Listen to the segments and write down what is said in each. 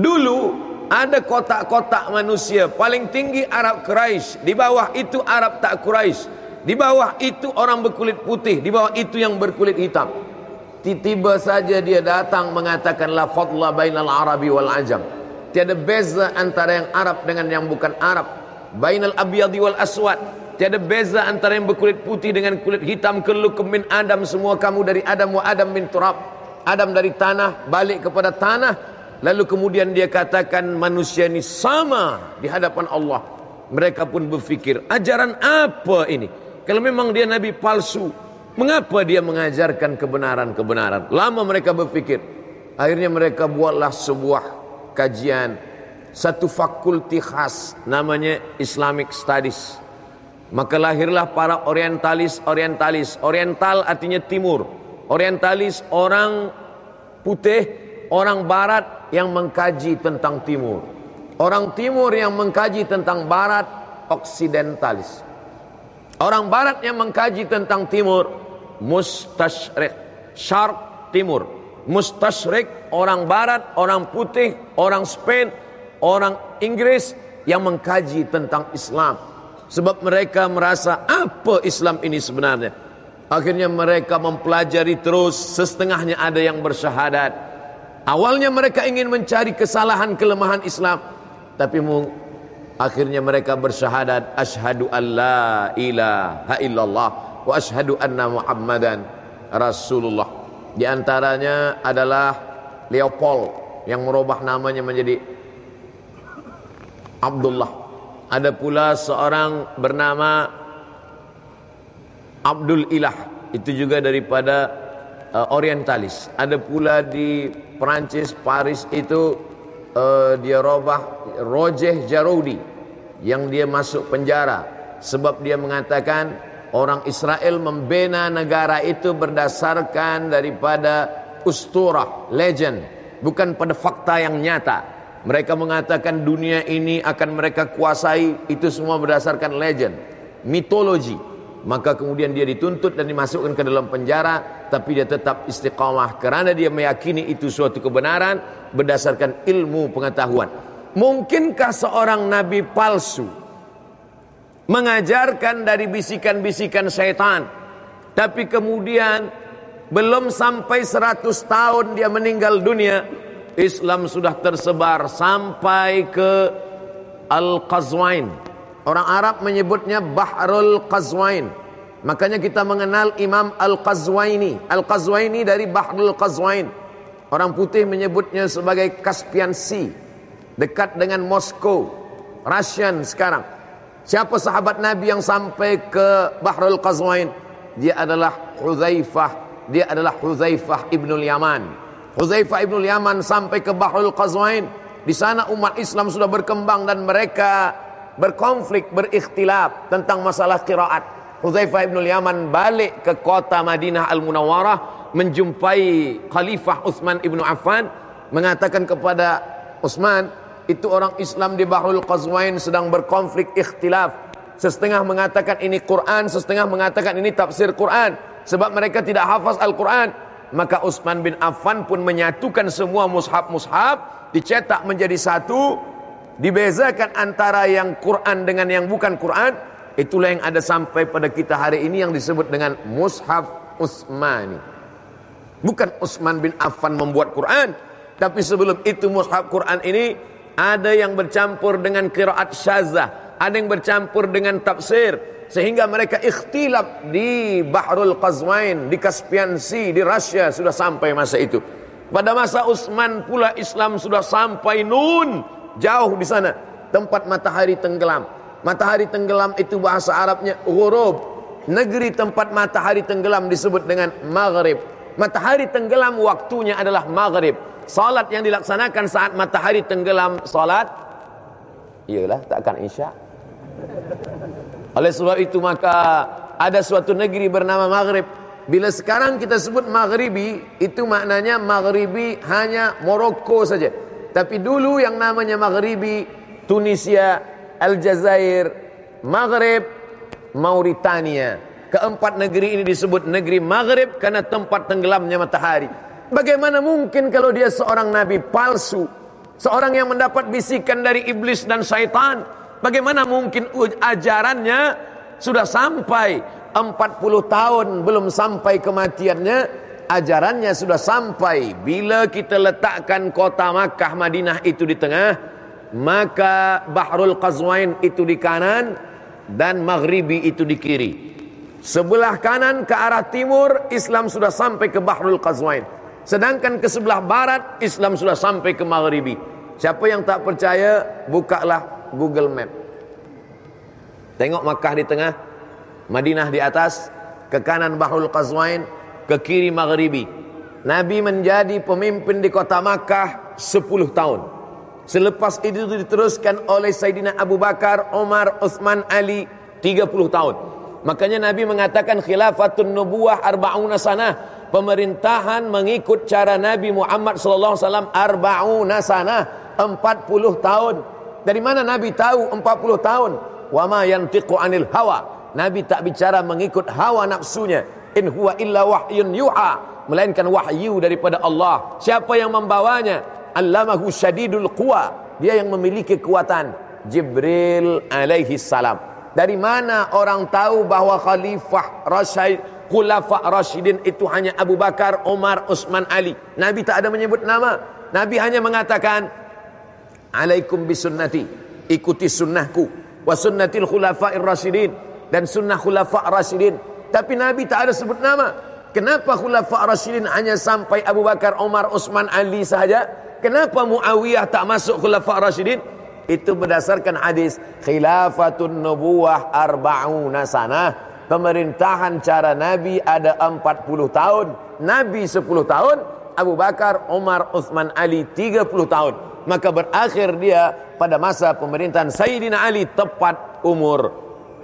Dulu ada kotak-kotak manusia paling tinggi Arab Quraisy, di bawah itu Arab tak Quraisy. Di bawah itu orang berkulit putih, di bawah itu yang berkulit hitam. Tiba saja dia datang mengatakan la fadla bainal arabi wal ajam. Tiada beza antara yang Arab dengan yang bukan Arab. Bainal abyadi wal aswad. Tiada beza antara yang berkulit putih dengan kulit hitam. Kullukum min Adam semua kamu dari Adam wa Adam min turab. Adam dari tanah balik kepada tanah. Lalu kemudian dia katakan manusia ini sama di hadapan Allah. Mereka pun berfikir ajaran apa ini? Kalau memang dia nabi palsu, mengapa dia mengajarkan kebenaran-kebenaran? Lama mereka berpikir. Akhirnya mereka buatlah sebuah kajian satu fakulti khas namanya Islamic Studies. Maka lahirlah para orientalis, orientalis. Oriental artinya timur. Orientalis orang putih, orang barat yang mengkaji tentang timur. Orang timur yang mengkaji tentang barat, oksidentalis. Orang barat yang mengkaji tentang timur, mustasyrik, syarq timur. Mustasyrik orang barat, orang putih, orang Spain, orang Inggris yang mengkaji tentang Islam. Sebab mereka merasa apa Islam ini sebenarnya. Akhirnya mereka mempelajari terus, setengahnya ada yang bersyahadat. Awalnya mereka ingin mencari kesalahan kelemahan Islam, tapi Akhirnya mereka bersyahadat asyhadu alla ilaha illallah wa asyhadu anna Muhammadan Rasulullah. Di antaranya adalah Leopold yang merubah namanya menjadi Abdullah. Ada pula seorang bernama Abdul Ilah, itu juga daripada uh, orientalis. Ada pula di Perancis, Paris itu uh, dia robah Roger Jaroudi yang dia masuk penjara sebab dia mengatakan orang Israel membina negara itu berdasarkan daripada usturah, legend, bukan pada fakta yang nyata. Mereka mengatakan dunia ini akan mereka kuasai, itu semua berdasarkan legend, mitologi. Maka kemudian dia dituntut dan dimasukkan ke dalam penjara, tapi dia tetap istiqamah kerana dia meyakini itu suatu kebenaran berdasarkan ilmu pengetahuan. Mungkinkah seorang nabi palsu mengajarkan dari bisikan-bisikan syaitan tapi kemudian belum sampai 100 tahun dia meninggal dunia Islam sudah tersebar sampai ke Al-Qazwain orang Arab menyebutnya Bahrul Qazwain makanya kita mengenal Imam Al-Qazwaini Al-Qazwaini dari Bahrul Qazwain orang putih menyebutnya sebagai Caspian Sea dekat dengan Moskow, Russian sekarang. Siapa sahabat Nabi yang sampai ke Bahrul Qazwain? Dia adalah Hudzaifah, dia adalah Hudzaifah ibnul Yaman. Hudzaifah ibnul Yaman sampai ke Bahrul Qazwain. Di sana umat Islam sudah berkembang dan mereka berkonflik, berikhtilaf tentang masalah qiraat. Hudzaifah ibnul Yaman balik ke kota Madinah Al-Munawwarah menjumpai Khalifah Utsman ibnu Affan mengatakan kepada Utsman itu orang Islam di Bahrul Qazwain sedang berkonflik ikhtilaf. Setengah mengatakan ini Quran, setengah mengatakan ini tafsir Quran. Sebab mereka tidak hafaz Al-Quran. Maka Utsman bin Affan pun menyatukan semua mushaf-mushaf, dicetak menjadi satu, dibezakan antara yang Quran dengan yang bukan Quran. Itulah yang ada sampai pada kita hari ini yang disebut dengan mushaf Utsmani. Bukan Utsman bin Affan membuat Quran, tapi sebelum itu mushaf Quran ini ada yang bercampur dengan kiraat syazah, ada yang bercampur dengan tafsir, sehingga mereka ikhtilaf di Bahrul Qazwain, di Caspian Sea, di Rusia sudah sampai masa itu. Pada masa Utsman pula Islam sudah sampai Nun, jauh di sana, tempat matahari tenggelam. Matahari tenggelam itu bahasa Arabnya ghurub. Negeri tempat matahari tenggelam disebut dengan Maghrib. Matahari tenggelam waktunya adalah Maghrib. Salat yang dilaksanakan saat matahari tenggelam salat Iyalah takkan isya Oleh sebab itu maka Ada suatu negeri bernama Maghrib Bila sekarang kita sebut Maghribi Itu maknanya Maghribi hanya Morocco saja Tapi dulu yang namanya Maghribi Tunisia, Aljazair Maghrib, Mauritania Keempat negeri ini disebut negeri Maghrib Karena tempat tenggelamnya matahari Bagaimana mungkin kalau dia seorang nabi palsu? Seorang yang mendapat bisikan dari iblis dan syaitan. Bagaimana mungkin ajarannya sudah sampai 40 tahun belum sampai kematiannya. Ajarannya sudah sampai. Bila kita letakkan kota Makkah Madinah itu di tengah. Maka Bahrul Qazwain itu di kanan. Dan Maghribi itu di kiri. Sebelah kanan ke arah timur Islam sudah sampai ke Bahrul Qazwain. Sedangkan ke sebelah barat Islam sudah sampai ke maghribi. Siapa yang tak percaya, bukalah Google Map. Tengok Makkah di tengah, Madinah di atas, ke kanan Bahrul Qazwain, ke kiri maghribi. Nabi menjadi pemimpin di kota Makkah 10 tahun. Selepas itu diteruskan oleh Sayyidina Abu Bakar, Umar, Uthman, Ali 30 tahun. Makanya Nabi mengatakan khilafatun nubuwah arba'una sanah pemerintahan mengikut cara Nabi Muhammad sallallahu alaihi wasallam arba'una sanah 40 tahun. Dari mana Nabi tahu 40 tahun? Wa ma yantiqu anil hawa. Nabi tak bicara mengikut hawa nafsunya. In huwa illa wahyun yuha. Melainkan wahyu daripada Allah. Siapa yang membawanya? Allamahu syadidul quwa. Dia yang memiliki kekuatan. Jibril alaihi salam. Dari mana orang tahu bahawa Khalifah Rasyid Khulafa Rashidin itu hanya Abu Bakar, Umar, Utsman, Ali. Nabi tak ada menyebut nama. Nabi hanya mengatakan, Alaikum bisunnati. Ikuti sunnahku. Wa sunnatil khulafa'ir. Dan sunnah khulafa' rasyidin. Tapi Nabi tak ada sebut nama. Kenapa khulafa' rasyidin hanya sampai Abu Bakar, Umar, Utsman, Ali sahaja? Kenapa Muawiyah tak masuk khulafa' rasyidin? Itu berdasarkan hadis khilafatun nubuwah arba'una sanah pemerintahan cara Nabi ada 40 tahun, Nabi 10 tahun, Abu Bakar, Umar, Uthman, Ali 30 tahun. Maka berakhir dia pada masa pemerintahan Sayyidina Ali tepat umur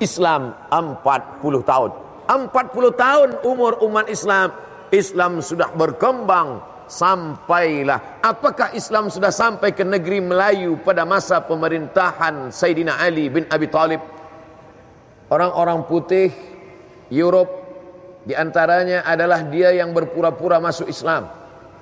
Islam 40 tahun. 40 tahun umur umat Islam, Islam sudah berkembang sampailah. Apakah Islam sudah sampai ke negeri Melayu pada masa pemerintahan Sayyidina Ali bin Abi Talib? Orang-orang putih Europe di antaranya adalah dia yang berpura-pura masuk Islam.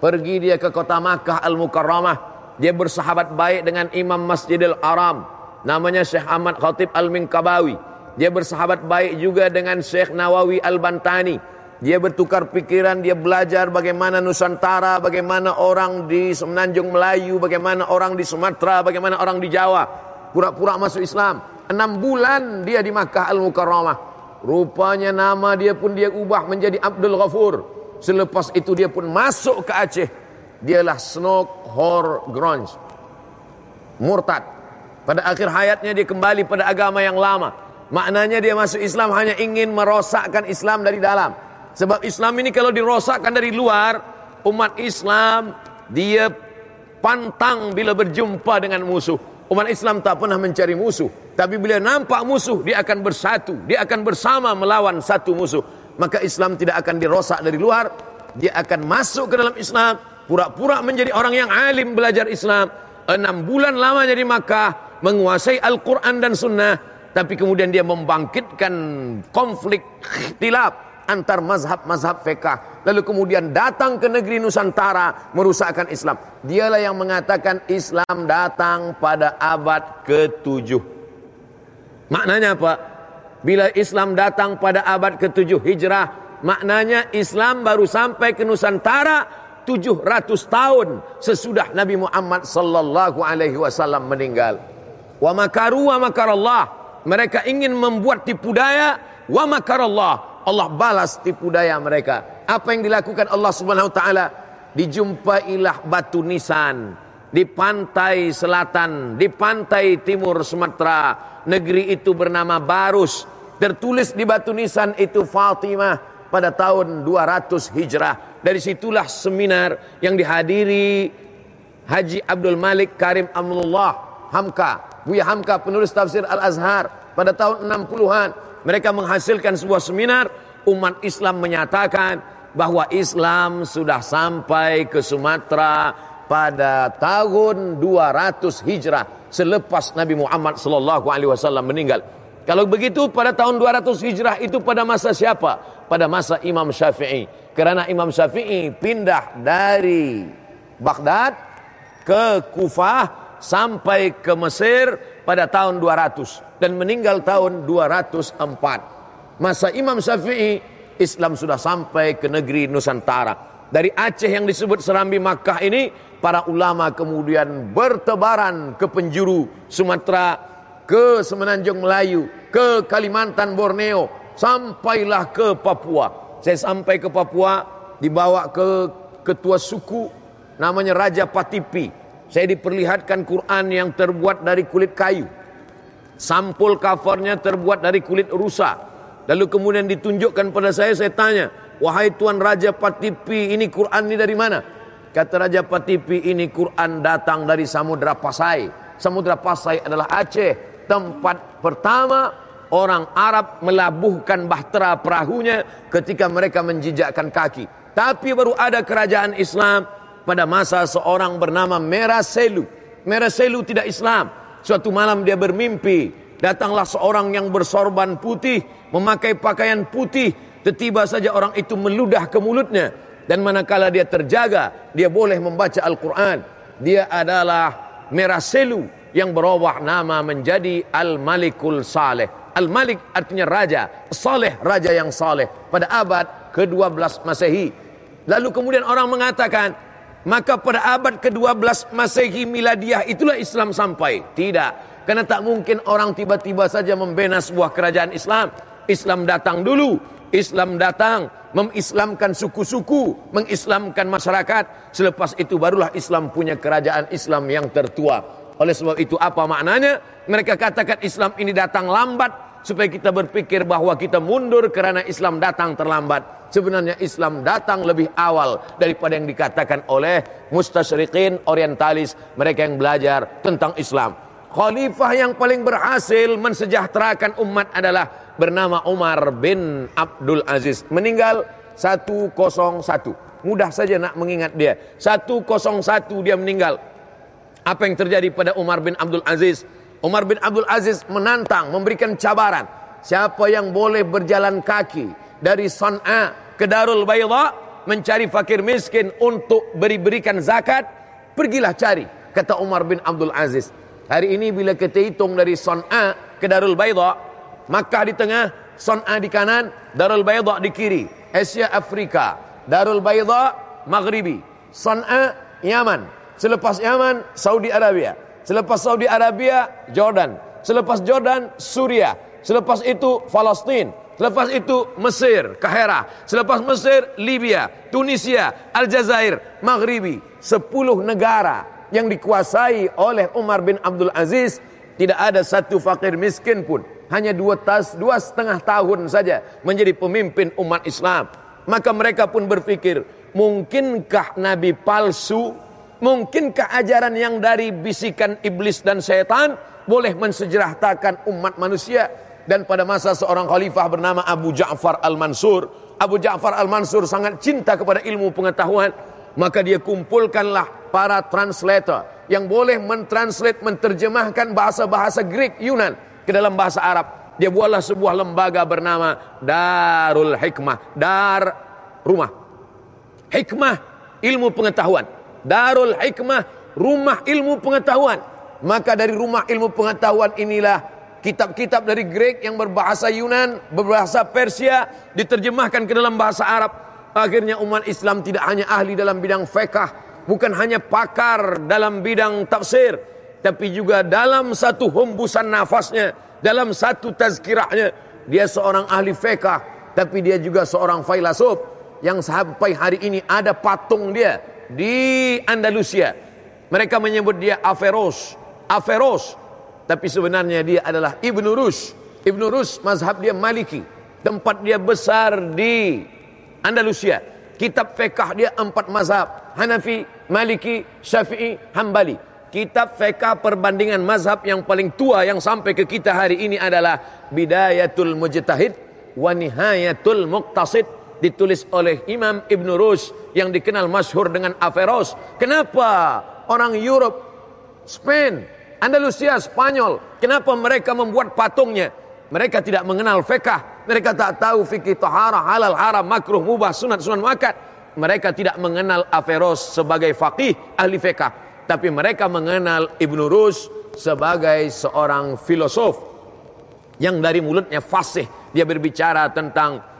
Pergi dia ke kota Makkah Al-Mukarramah. Dia bersahabat baik dengan Imam Masjidil Aram. Namanya Syekh Ahmad Khatib Al-Minkabawi. Dia bersahabat baik juga dengan Syekh Nawawi Al-Bantani. Dia bertukar pikiran, dia belajar bagaimana Nusantara, bagaimana orang di Semenanjung Melayu, bagaimana orang di Sumatera, bagaimana orang di Jawa. Pura-pura masuk Islam. Enam bulan dia di Makkah Al-Mukarramah. Rupanya nama dia pun dia ubah menjadi Abdul Ghafur. Selepas itu dia pun masuk ke Aceh. Dialah Snok Hor Gronj. Murtad. Pada akhir hayatnya dia kembali pada agama yang lama. Maknanya dia masuk Islam hanya ingin merosakkan Islam dari dalam. Sebab Islam ini kalau dirosakkan dari luar, umat Islam dia pantang bila berjumpa dengan musuh. Umat Islam tak pernah mencari musuh. Tapi bila nampak musuh, dia akan bersatu. Dia akan bersama melawan satu musuh. Maka Islam tidak akan dirosak dari luar. Dia akan masuk ke dalam Islam. Pura-pura menjadi orang yang alim belajar Islam. Enam bulan lamanya di Makkah. Menguasai Al-Quran dan Sunnah. Tapi kemudian dia membangkitkan konflik ikhtilaf antar mazhab-mazhab fiqah lalu kemudian datang ke negeri Nusantara merusakkan Islam. Dialah yang mengatakan Islam datang pada abad ke-7. Maknanya apa? Bila Islam datang pada abad ke-7 Hijrah, maknanya Islam baru sampai ke Nusantara 700 tahun sesudah Nabi Muhammad sallallahu alaihi wasallam meninggal. Wa makaru wa makarallah. Mereka ingin membuat tipu daya wa makarallah. Allah balas tipu daya mereka. Apa yang dilakukan Allah Subhanahu wa taala? Dijumpailah batu nisan di pantai selatan, di pantai timur Sumatera. Negeri itu bernama Barus. Tertulis di batu nisan itu Fatimah pada tahun 200 Hijrah. Dari situlah seminar yang dihadiri Haji Abdul Malik Karim Amnullah Hamka. Buya Hamka penulis tafsir Al-Azhar pada tahun 60-an. Mereka menghasilkan sebuah seminar umat Islam menyatakan bahwa Islam sudah sampai ke Sumatera pada tahun 200 Hijrah selepas Nabi Muhammad wasallam meninggal. Kalau begitu pada tahun 200 Hijrah itu pada masa siapa? Pada masa Imam Syafi'i. Karena Imam Syafi'i pindah dari Baghdad ke Kufah sampai ke Mesir pada tahun 200 dan meninggal tahun 204. Masa Imam Syafi'i Islam sudah sampai ke negeri Nusantara. Dari Aceh yang disebut Serambi Makkah ini para ulama kemudian bertebaran ke penjuru Sumatera, ke Semenanjung Melayu, ke Kalimantan Borneo, sampailah ke Papua. Saya sampai ke Papua dibawa ke ketua suku namanya Raja Patipi. Saya diperlihatkan Quran yang terbuat dari kulit kayu. Sampul covernya terbuat dari kulit rusa. Lalu kemudian ditunjukkan pada saya, saya tanya, wahai Tuan Raja Patipi, ini Quran ini dari mana? Kata Raja Patipi, ini Quran datang dari Samudra Pasai. Samudra Pasai adalah Aceh, tempat pertama orang Arab melabuhkan bahtera perahunya ketika mereka menjijakkan kaki. Tapi baru ada kerajaan Islam pada masa seorang bernama Meraselu. Meraselu tidak Islam. Suatu malam dia bermimpi, datanglah seorang yang bersorban putih, memakai pakaian putih, Tiba saja orang itu meludah ke mulutnya dan manakala dia terjaga, dia boleh membaca Al-Quran. Dia adalah Meraselu yang berubah nama menjadi Al-Malikul Saleh. Al-Malik artinya raja, Saleh raja yang saleh pada abad ke-12 Masehi. Lalu kemudian orang mengatakan, maka pada abad ke-12 Masehi Miladiah itulah Islam sampai. Tidak, karena tak mungkin orang tiba-tiba saja membina sebuah kerajaan Islam. Islam datang dulu, Islam datang mengislamkan suku-suku, mengislamkan masyarakat. Selepas itu barulah Islam punya kerajaan Islam yang tertua. Oleh sebab itu apa maknanya? Mereka katakan Islam ini datang lambat supaya kita berpikir bahwa kita mundur karena Islam datang terlambat. Sebenarnya Islam datang lebih awal daripada yang dikatakan oleh mustasyriqin orientalis, mereka yang belajar tentang Islam. Khalifah yang paling berhasil mensejahterakan umat adalah bernama Umar bin Abdul Aziz. Meninggal 101. Mudah saja nak mengingat dia. 101 dia meninggal. Apa yang terjadi pada Umar bin Abdul Aziz? Umar bin Abdul Aziz menantang, memberikan cabaran. Siapa yang boleh berjalan kaki dari San'a ke Darul Bayda mencari fakir miskin untuk beri-berikan zakat, pergilah cari, kata Umar bin Abdul Aziz. Hari ini bila kita hitung dari Son'a ke Darul Bayda, Makkah di tengah, Son'a di kanan, Darul Bayda di kiri. Asia Afrika, Darul Bayda Maghribi, Son'a Yaman. Selepas Yaman, Saudi Arabia. Selepas Saudi Arabia, Jordan. Selepas Jordan, Suria. Selepas itu, Palestin. Selepas itu Mesir, Kahera. Selepas Mesir, Libya, Tunisia, Aljazair, Maghribi. Sepuluh negara yang dikuasai oleh Umar bin Abdul Aziz. Tidak ada satu fakir miskin pun. Hanya dua, tas, dua setengah tahun saja menjadi pemimpin umat Islam. Maka mereka pun berpikir, mungkinkah Nabi palsu? Mungkinkah ajaran yang dari bisikan iblis dan syaitan boleh mensejerahtakan umat manusia? dan pada masa seorang khalifah bernama Abu Ja'far Al-Mansur Abu Ja'far Al-Mansur sangat cinta kepada ilmu pengetahuan. Maka dia kumpulkanlah para translator yang boleh mentranslate menterjemahkan bahasa-bahasa Greek Yunan ke dalam bahasa Arab. Dia buatlah sebuah lembaga bernama Darul Hikmah dar rumah. Hikmah ilmu pengetahuan Darul Hikmah rumah ilmu pengetahuan. Maka dari rumah ilmu pengetahuan inilah kitab-kitab dari Greek yang berbahasa Yunan, berbahasa Persia diterjemahkan ke dalam bahasa Arab. Akhirnya umat Islam tidak hanya ahli dalam bidang fiqh, bukan hanya pakar dalam bidang tafsir, tapi juga dalam satu hembusan nafasnya, dalam satu tazkirahnya, dia seorang ahli fiqh, tapi dia juga seorang filosof yang sampai hari ini ada patung dia di Andalusia. Mereka menyebut dia Averroes. Averroes tapi sebenarnya dia adalah Ibnu Rus. Ibnu Rus mazhab dia Maliki. Tempat dia besar di Andalusia. Kitab fiqh dia empat mazhab. Hanafi, Maliki, Syafi'i, Hambali. Kitab fiqh perbandingan mazhab yang paling tua yang sampai ke kita hari ini adalah Bidayatul Mujtahid wa Nihayatul Muqtasid ditulis oleh Imam Ibn Rus yang dikenal masyhur dengan Averroes. Kenapa orang Europe, Spain, Andalusia, Spanyol. Kenapa mereka membuat patungnya? Mereka tidak mengenal fiqh. Mereka tak tahu fikih tahara, halal, haram, makruh, mubah, sunat, sunat muakkad. Mereka tidak mengenal Averroes sebagai faqih ahli fiqh. tapi mereka mengenal Ibnu Rus sebagai seorang filosof yang dari mulutnya fasih dia berbicara tentang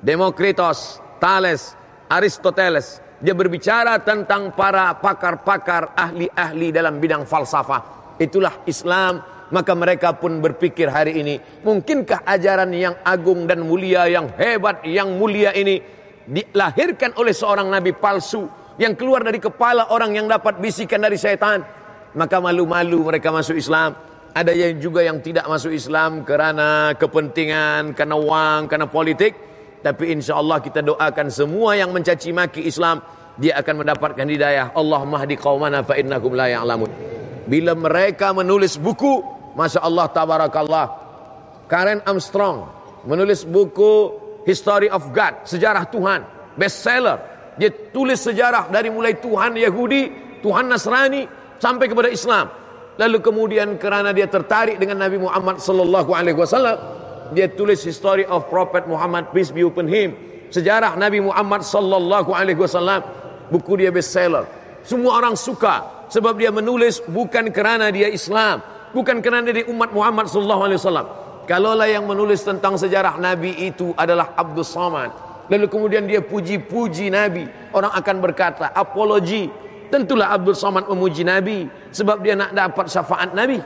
Demokritos, Thales, Aristoteles. Dia berbicara tentang para pakar-pakar ahli-ahli dalam bidang falsafah. Itulah Islam. Maka mereka pun berpikir hari ini, mungkinkah ajaran yang agung dan mulia, yang hebat, yang mulia ini dilahirkan oleh seorang nabi palsu yang keluar dari kepala orang yang dapat bisikan dari setan. Maka malu-malu mereka masuk Islam. Ada yang juga yang tidak masuk Islam karena kepentingan, karena uang, karena politik. Tapi insya Allah kita doakan semua yang mencaci maki Islam dia akan mendapatkan hidayah. Allah mahdi qaumana fa innakum la ya'lamun. Bila mereka menulis buku, Masya Allah tabarakallah. Karen Armstrong menulis buku History of God, sejarah Tuhan, bestseller. Dia tulis sejarah dari mulai Tuhan Yahudi, Tuhan Nasrani sampai kepada Islam. Lalu kemudian kerana dia tertarik dengan Nabi Muhammad sallallahu alaihi wasallam, dia tulis History of Prophet Muhammad peace be upon him. Sejarah Nabi Muhammad sallallahu alaihi wasallam. Buku dia bestseller. Semua orang suka sebab dia menulis bukan kerana dia Islam, bukan kerana dia umat Muhammad sallallahu alaihi wasallam. Kalaulah yang menulis tentang sejarah Nabi itu adalah Abdul Samad. Lalu kemudian dia puji-puji Nabi. Orang akan berkata, apologi. Tentulah Abdul Samad memuji Nabi. Sebab dia nak dapat syafaat Nabi.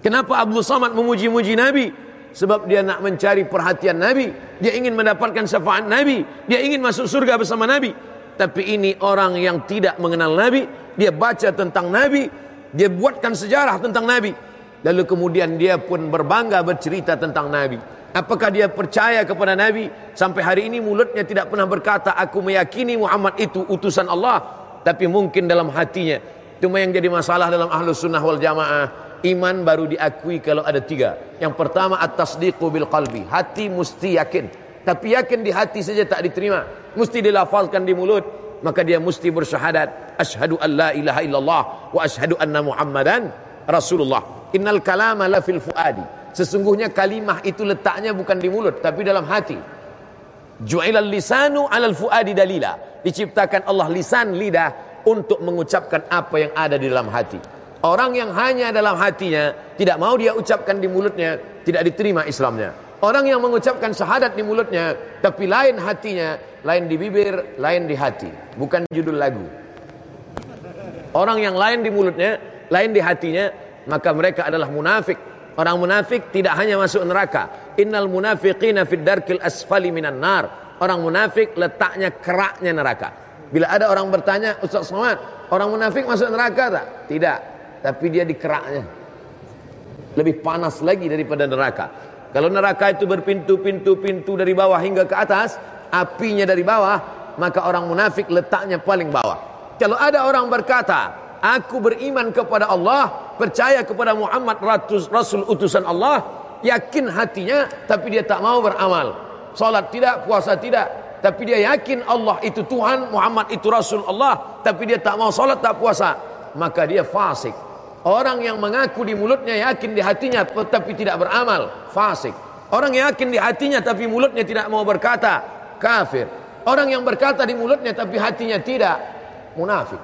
Kenapa Abdul Samad memuji-muji Nabi? Sebab dia nak mencari perhatian Nabi. Dia ingin mendapatkan syafaat Nabi. Dia ingin masuk surga bersama Nabi. Tapi ini orang yang tidak mengenal Nabi. Dia baca tentang Nabi. Dia buatkan sejarah tentang Nabi. Lalu kemudian dia pun berbangga bercerita tentang Nabi. Apakah dia percaya kepada Nabi? Sampai hari ini mulutnya tidak pernah berkata, aku meyakini Muhammad itu utusan Allah. Tapi mungkin dalam hatinya. Cuma yang jadi masalah dalam ahlus sunnah wal jamaah. Iman baru diakui kalau ada tiga. Yang pertama at-tasdiqu bil qalbi. Hati mesti yakin. Tapi yakin di hati saja tak diterima. Mesti dilafalkan di mulut. Maka dia mesti bersyahadat. Ashadu an la ilaha illallah. Wa ashadu anna muhammadan Rasulullah. Innal kalama la fil fuadi. Sesungguhnya kalimah itu letaknya bukan di mulut. Tapi dalam hati. Ju'ilal lisanu alal fuadi dalila. Diciptakan Allah lisan lidah untuk mengucapkan apa yang ada di dalam hati. Orang yang hanya dalam hatinya tidak mau dia ucapkan di mulutnya tidak diterima Islamnya. Orang yang mengucapkan syahadat di mulutnya tapi lain hatinya, lain di bibir, lain di hati. Bukan judul lagu. Orang yang lain di mulutnya, lain di hatinya, maka mereka adalah munafik. Orang munafik tidak hanya masuk neraka. Innal munafiqina fid darkil asfali minan nar. Orang munafik letaknya keraknya neraka. Bila ada orang bertanya, Ustaz Somad, orang munafik masuk neraka tak? Tidak tapi dia di keraknya. Lebih panas lagi daripada neraka. Kalau neraka itu berpintu-pintu-pintu dari bawah hingga ke atas, apinya dari bawah, maka orang munafik letaknya paling bawah. Kalau ada orang berkata, aku beriman kepada Allah, percaya kepada Muhammad ratus, Rasul utusan Allah, yakin hatinya, tapi dia tak mau beramal. Salat tidak, puasa tidak, tapi dia yakin Allah itu Tuhan, Muhammad itu Rasul Allah, tapi dia tak mau salat, tak puasa, maka dia fasik. Orang yang mengaku di mulutnya yakin di hatinya tetapi tidak beramal, fasik. Orang yang yakin di hatinya tapi mulutnya tidak mau berkata, kafir. Orang yang berkata di mulutnya tapi hatinya tidak, munafik.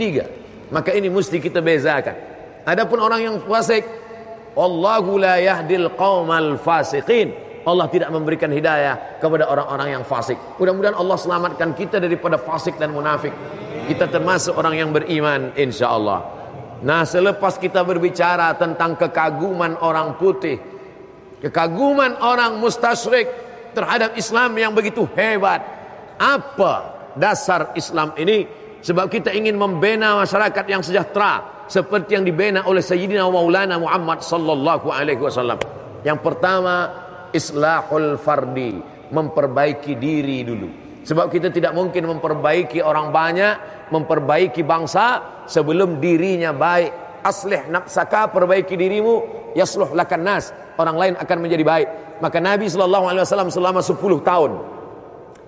Tiga. Maka ini mesti kita bezakan. Adapun orang yang fasik, Allahu la yahdil qaumal fasiqin. Allah tidak memberikan hidayah kepada orang-orang yang fasik. Mudah-mudahan Allah selamatkan kita daripada fasik dan munafik. Kita termasuk orang yang beriman insyaallah. Nah selepas kita berbicara tentang kekaguman orang putih Kekaguman orang mustasyrik terhadap Islam yang begitu hebat Apa dasar Islam ini? Sebab kita ingin membina masyarakat yang sejahtera Seperti yang dibina oleh Sayyidina Maulana Muhammad Sallallahu Alaihi Wasallam. Yang pertama Islahul Fardi Memperbaiki diri dulu. Sebab kita tidak mungkin memperbaiki orang banyak memperbaiki bangsa sebelum dirinya baik. Aslih nafsaka perbaiki dirimu yasluh lakan nas. Orang lain akan menjadi baik. Maka Nabi sallallahu alaihi wasallam selama 10 tahun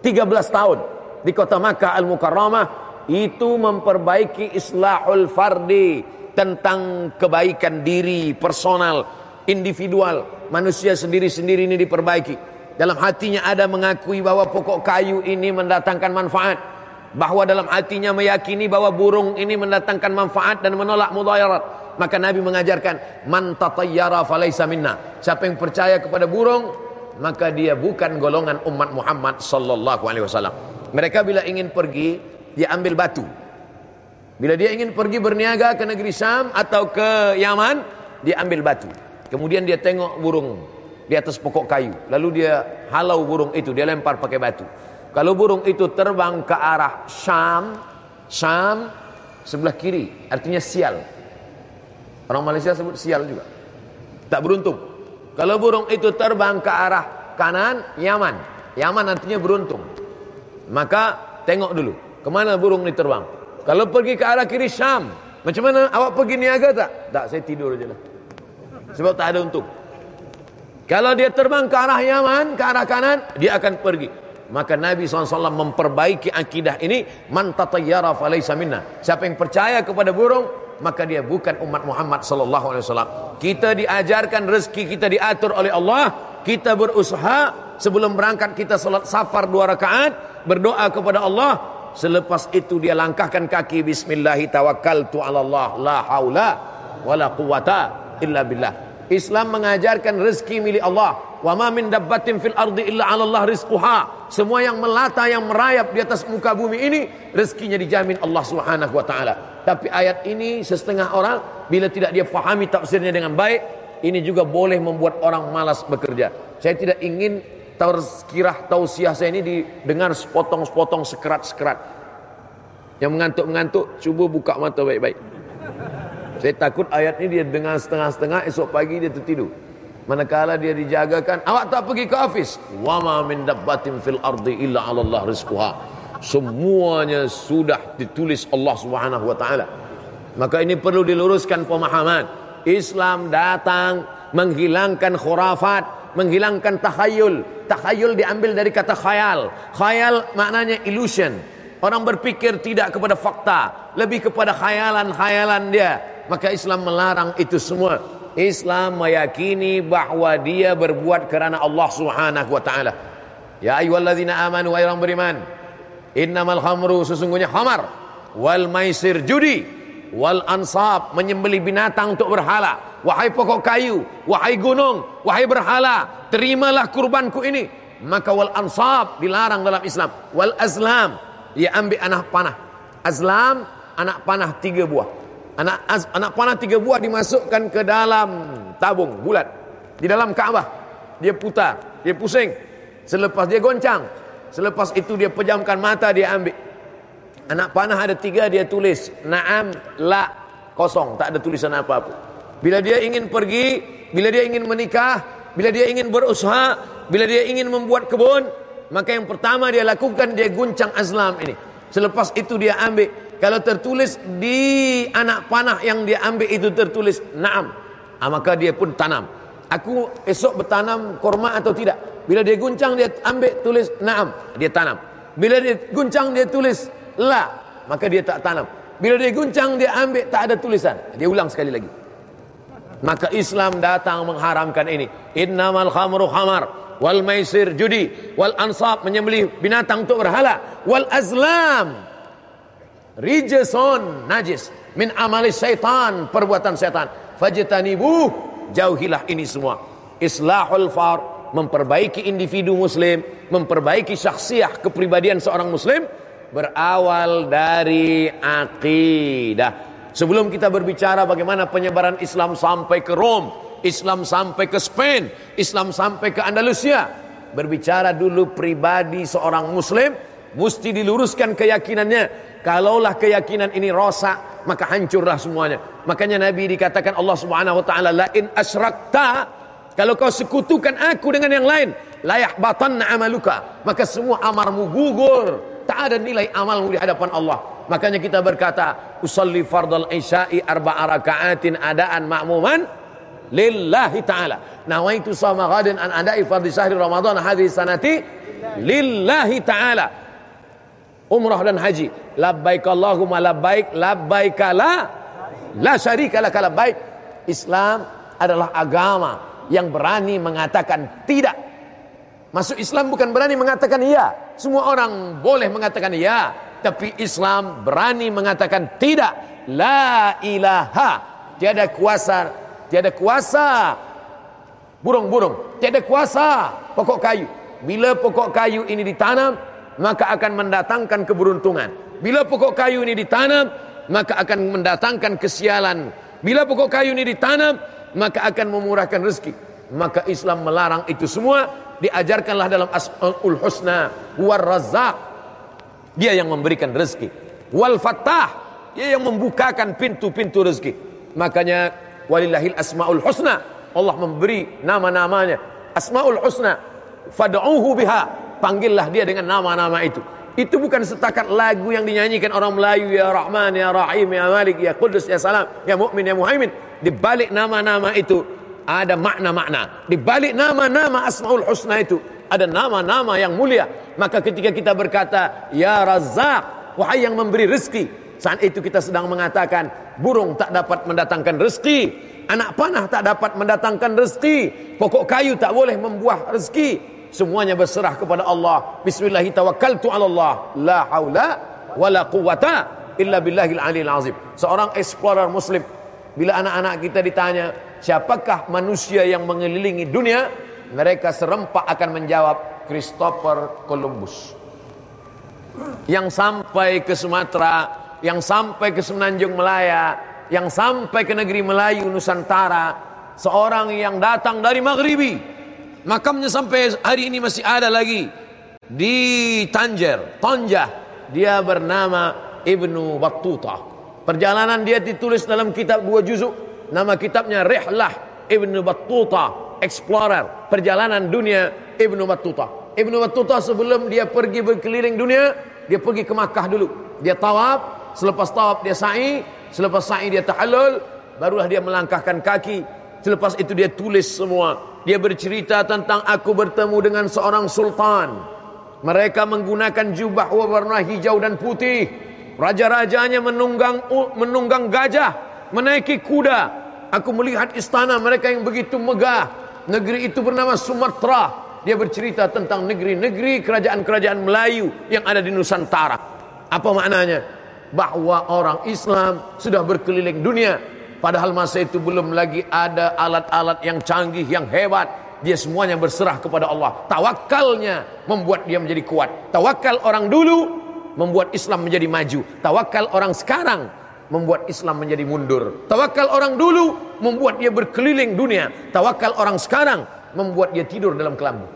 13 tahun di kota Makkah Al-Mukarramah itu memperbaiki islahul fardi tentang kebaikan diri personal, individual, manusia sendiri-sendiri ini diperbaiki. Dalam hatinya ada mengakui bahwa pokok kayu ini mendatangkan manfaat bahwa dalam hatinya meyakini bahwa burung ini mendatangkan manfaat dan menolak mudayarat. Maka Nabi mengajarkan man tatayyara falaysa minna. Siapa yang percaya kepada burung maka dia bukan golongan umat Muhammad sallallahu alaihi wasallam. Mereka bila ingin pergi dia ambil batu. Bila dia ingin pergi berniaga ke negeri Syam atau ke Yaman dia ambil batu. Kemudian dia tengok burung di atas pokok kayu. Lalu dia halau burung itu dia lempar pakai batu kalau burung itu terbang ke arah Syam, Syam sebelah kiri, artinya sial. Orang Malaysia sebut sial juga. Tak beruntung. Kalau burung itu terbang ke arah kanan, Yaman. Yaman artinya beruntung. Maka tengok dulu, kemana burung ini terbang. Kalau pergi ke arah kiri Syam, macam mana awak pergi niaga tak? Tak, saya tidur aja lah. Sebab tak ada untung. Kalau dia terbang ke arah Yaman, ke arah kanan, dia akan pergi. Maka Nabi SAW memperbaiki akidah ini man tatayyara falaysa minna. Siapa yang percaya kepada burung, maka dia bukan umat Muhammad wasallam. Kita diajarkan rezeki kita diatur oleh Allah, kita berusaha sebelum berangkat kita salat safar dua rakaat, berdoa kepada Allah. Selepas itu dia langkahkan kaki bismillah tawakkaltu ala Allah la haula wala quwata illa billah. Islam mengajarkan rezeki milik Allah Wa ma min dabbatin fil ardi illa 'ala Allah rizquha. Semua yang melata yang merayap di atas muka bumi ini rezekinya dijamin Allah Subhanahu wa taala. Tapi ayat ini setengah orang bila tidak dia fahami tafsirnya dengan baik, ini juga boleh membuat orang malas bekerja. Saya tidak ingin tazkirah tausiah saya ini didengar sepotong-sepotong sekerat-sekerat. Yang mengantuk-mengantuk, cuba buka mata baik-baik. Saya takut ayat ini dia dengar setengah-setengah, esok pagi dia tertidur. Manakala dia dijagakan, awak tak pergi ke office. Wa ma min dabbatin fil ardi illa 'ala Allah rizquha. Semuanya sudah ditulis Allah Subhanahu wa taala. Maka ini perlu diluruskan pemahaman. Islam datang menghilangkan khurafat, menghilangkan takhayul. Takhayul diambil dari kata khayal. Khayal maknanya illusion. Orang berpikir tidak kepada fakta, lebih kepada khayalan-khayalan dia. Maka Islam melarang itu semua. Islam meyakini bahwa dia berbuat kerana Allah Subhanahu wa taala. Ya ayyuhalladzina amanu wa orang beriman. Innamal khamru sesungguhnya khamar wal maisir judi wal ansab menyembelih binatang untuk berhala. Wahai pokok kayu, wahai gunung, wahai berhala, terimalah kurbanku ini. Maka wal ansab dilarang dalam Islam. Wal azlam dia ambil anak panah. Azlam anak panah tiga buah. Anak anak panah tiga buah dimasukkan ke dalam tabung bulat di dalam Kaabah. Dia putar, dia pusing. Selepas dia goncang, selepas itu dia pejamkan mata, dia ambil. Anak panah ada tiga, dia tulis Naam, La, kosong, tak ada tulisan apa-apa. Bila dia ingin pergi, bila dia ingin menikah, bila dia ingin berusaha, bila dia ingin membuat kebun, maka yang pertama dia lakukan, dia guncang azlam ini. Selepas itu dia ambil kalau tertulis di anak panah yang dia ambil itu tertulis naam, ah, maka dia pun tanam. Aku esok bertanam korma atau tidak? Bila dia guncang dia ambil tulis naam, dia tanam. Bila dia guncang dia tulis la, maka dia tak tanam. Bila dia guncang dia ambil tak ada tulisan. Dia ulang sekali lagi. Maka Islam datang mengharamkan ini. Innamal khamru khamar wal maisir judi wal ansab menyembelih binatang untuk berhala wal azlam rijason najis min amali syaitan perbuatan syaitan. Fajtanibu jauhilah ini semua. Islahul far memperbaiki individu muslim memperbaiki syakhsiah kepribadian seorang muslim berawal dari akidah sebelum kita berbicara bagaimana penyebaran Islam sampai ke Rom Islam sampai ke Spain Islam sampai ke Andalusia berbicara dulu pribadi seorang muslim mesti diluruskan keyakinannya Kalaulah keyakinan ini rosak, maka hancurlah semuanya. Makanya Nabi dikatakan Allah Subhanahu wa taala la in asyrakta kalau kau sekutukan aku dengan yang lain, layak batanna amaluka, maka semua amarmu gugur. Tak ada nilai amalmu di hadapan Allah. Makanya kita berkata, usalli fardal isya'i arba'a raka'atin adaan ma'muman lillahi ta'ala. Nawaitu sama ghadin an adai fardhi syahri Ramadan hadhihi sanati lillahi ta'ala umrah dan haji labbaik Allahumma labbaik labbaik la la syarika lak labbaik Islam adalah agama yang berani mengatakan tidak masuk Islam bukan berani mengatakan iya semua orang boleh mengatakan iya Tapi Islam berani mengatakan tidak. La ilaha. Tiada kuasa. Tiada kuasa. Burung-burung. Tiada kuasa pokok kayu. Bila pokok kayu ini ditanam, maka akan mendatangkan keberuntungan. Bila pokok kayu ini ditanam, maka akan mendatangkan kesialan. Bila pokok kayu ini ditanam, maka akan memurahkan rezeki. Maka Islam melarang itu semua. Diajarkanlah dalam Asmaul Husna. War Razak. Dia yang memberikan rezeki. Wal Fattah. Dia yang membukakan pintu-pintu rezeki. Makanya walillahil Asmaul Husna. Allah memberi nama-namanya. Asmaul Husna. Fad'uhu biha. Panggillah dia dengan nama-nama itu. Itu bukan setakat lagu yang dinyanyikan orang Melayu ya Rahman ya Rahim ya Malik ya Qudus ya Salam ya Mukmin ya Muhaimin. Di balik nama-nama itu ada makna-makna. Di balik nama-nama Asmaul Husna itu ada nama-nama yang mulia. Maka ketika kita berkata ya Razzaq, wahai yang memberi rezeki, saat itu kita sedang mengatakan burung tak dapat mendatangkan rezeki, anak panah tak dapat mendatangkan rezeki, pokok kayu tak boleh membuah rezeki, semuanya berserah kepada Allah. Bismillahi tawakkaltu ala Allah. La haula wala quwata illa billahil aliyil azim. Seorang explorer muslim bila anak-anak kita ditanya siapakah manusia yang mengelilingi dunia? Mereka serempak akan menjawab Christopher Columbus. Yang sampai ke Sumatera yang sampai ke Semenanjung Melaya yang sampai ke negeri Melayu Nusantara seorang yang datang dari Maghribi Makamnya sampai hari ini masih ada lagi di Tanjer, Tonjah. Dia bernama Ibnu Battuta. Perjalanan dia ditulis dalam kitab dua juzuk. Nama kitabnya Rihlah Ibnu Battuta, Explorer, perjalanan dunia Ibnu Battuta. Ibnu Battuta sebelum dia pergi berkeliling dunia, dia pergi ke Makkah dulu. Dia tawaf, selepas tawaf dia sa'i, selepas sa'i dia tahallul, barulah dia melangkahkan kaki. Selepas itu dia tulis semua dia bercerita tentang aku bertemu dengan seorang sultan. Mereka menggunakan jubah warna hijau dan putih. Raja-rajanya menunggang menunggang gajah, menaiki kuda. Aku melihat istana mereka yang begitu megah. Negeri itu bernama Sumatera. Dia bercerita tentang negeri-negeri kerajaan-kerajaan Melayu yang ada di Nusantara. Apa maknanya? Bahwa orang Islam sudah berkeliling dunia Padahal masa itu belum lagi ada alat-alat yang canggih, yang hebat. Dia semuanya berserah kepada Allah. Tawakalnya membuat dia menjadi kuat. Tawakal orang dulu membuat Islam menjadi maju. Tawakal orang sekarang membuat Islam menjadi mundur. Tawakal orang dulu membuat dia berkeliling dunia. Tawakal orang sekarang membuat dia tidur dalam kelambu.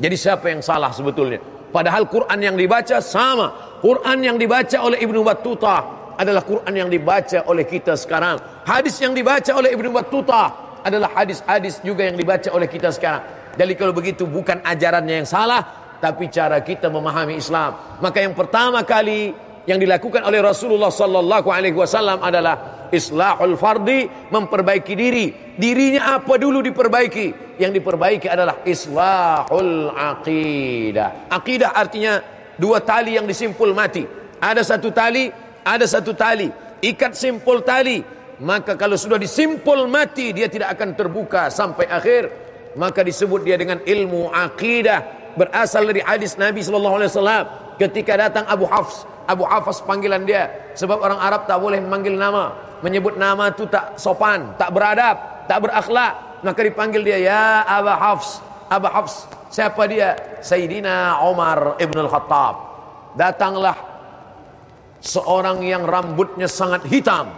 Jadi siapa yang salah sebetulnya? Padahal Quran yang dibaca sama. Quran yang dibaca oleh Ibnu Battuta adalah Quran yang dibaca oleh kita sekarang. Hadis yang dibaca oleh Ibnu Battuta adalah hadis-hadis juga yang dibaca oleh kita sekarang. Jadi kalau begitu bukan ajarannya yang salah, tapi cara kita memahami Islam. Maka yang pertama kali yang dilakukan oleh Rasulullah sallallahu alaihi wasallam adalah islahul fardi, memperbaiki diri. Dirinya apa dulu diperbaiki? Yang diperbaiki adalah islahul aqidah. Aqidah artinya dua tali yang disimpul mati. Ada satu tali ada satu tali, ikat simpul tali, maka kalau sudah disimpul mati dia tidak akan terbuka sampai akhir, maka disebut dia dengan ilmu akidah berasal dari hadis Nabi sallallahu alaihi wasallam ketika datang Abu Hafs Abu Hafs panggilan dia. Sebab orang Arab tak boleh memanggil nama. Menyebut nama itu tak sopan tak beradab tak berakhlak. Maka dipanggil dia ya Abu Hafs Abu Hafs siapa dia? Sayyidina Umar Ibn Al-Khattab. Datanglah Seorang yang rambutnya sangat hitam,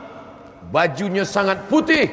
bajunya sangat putih.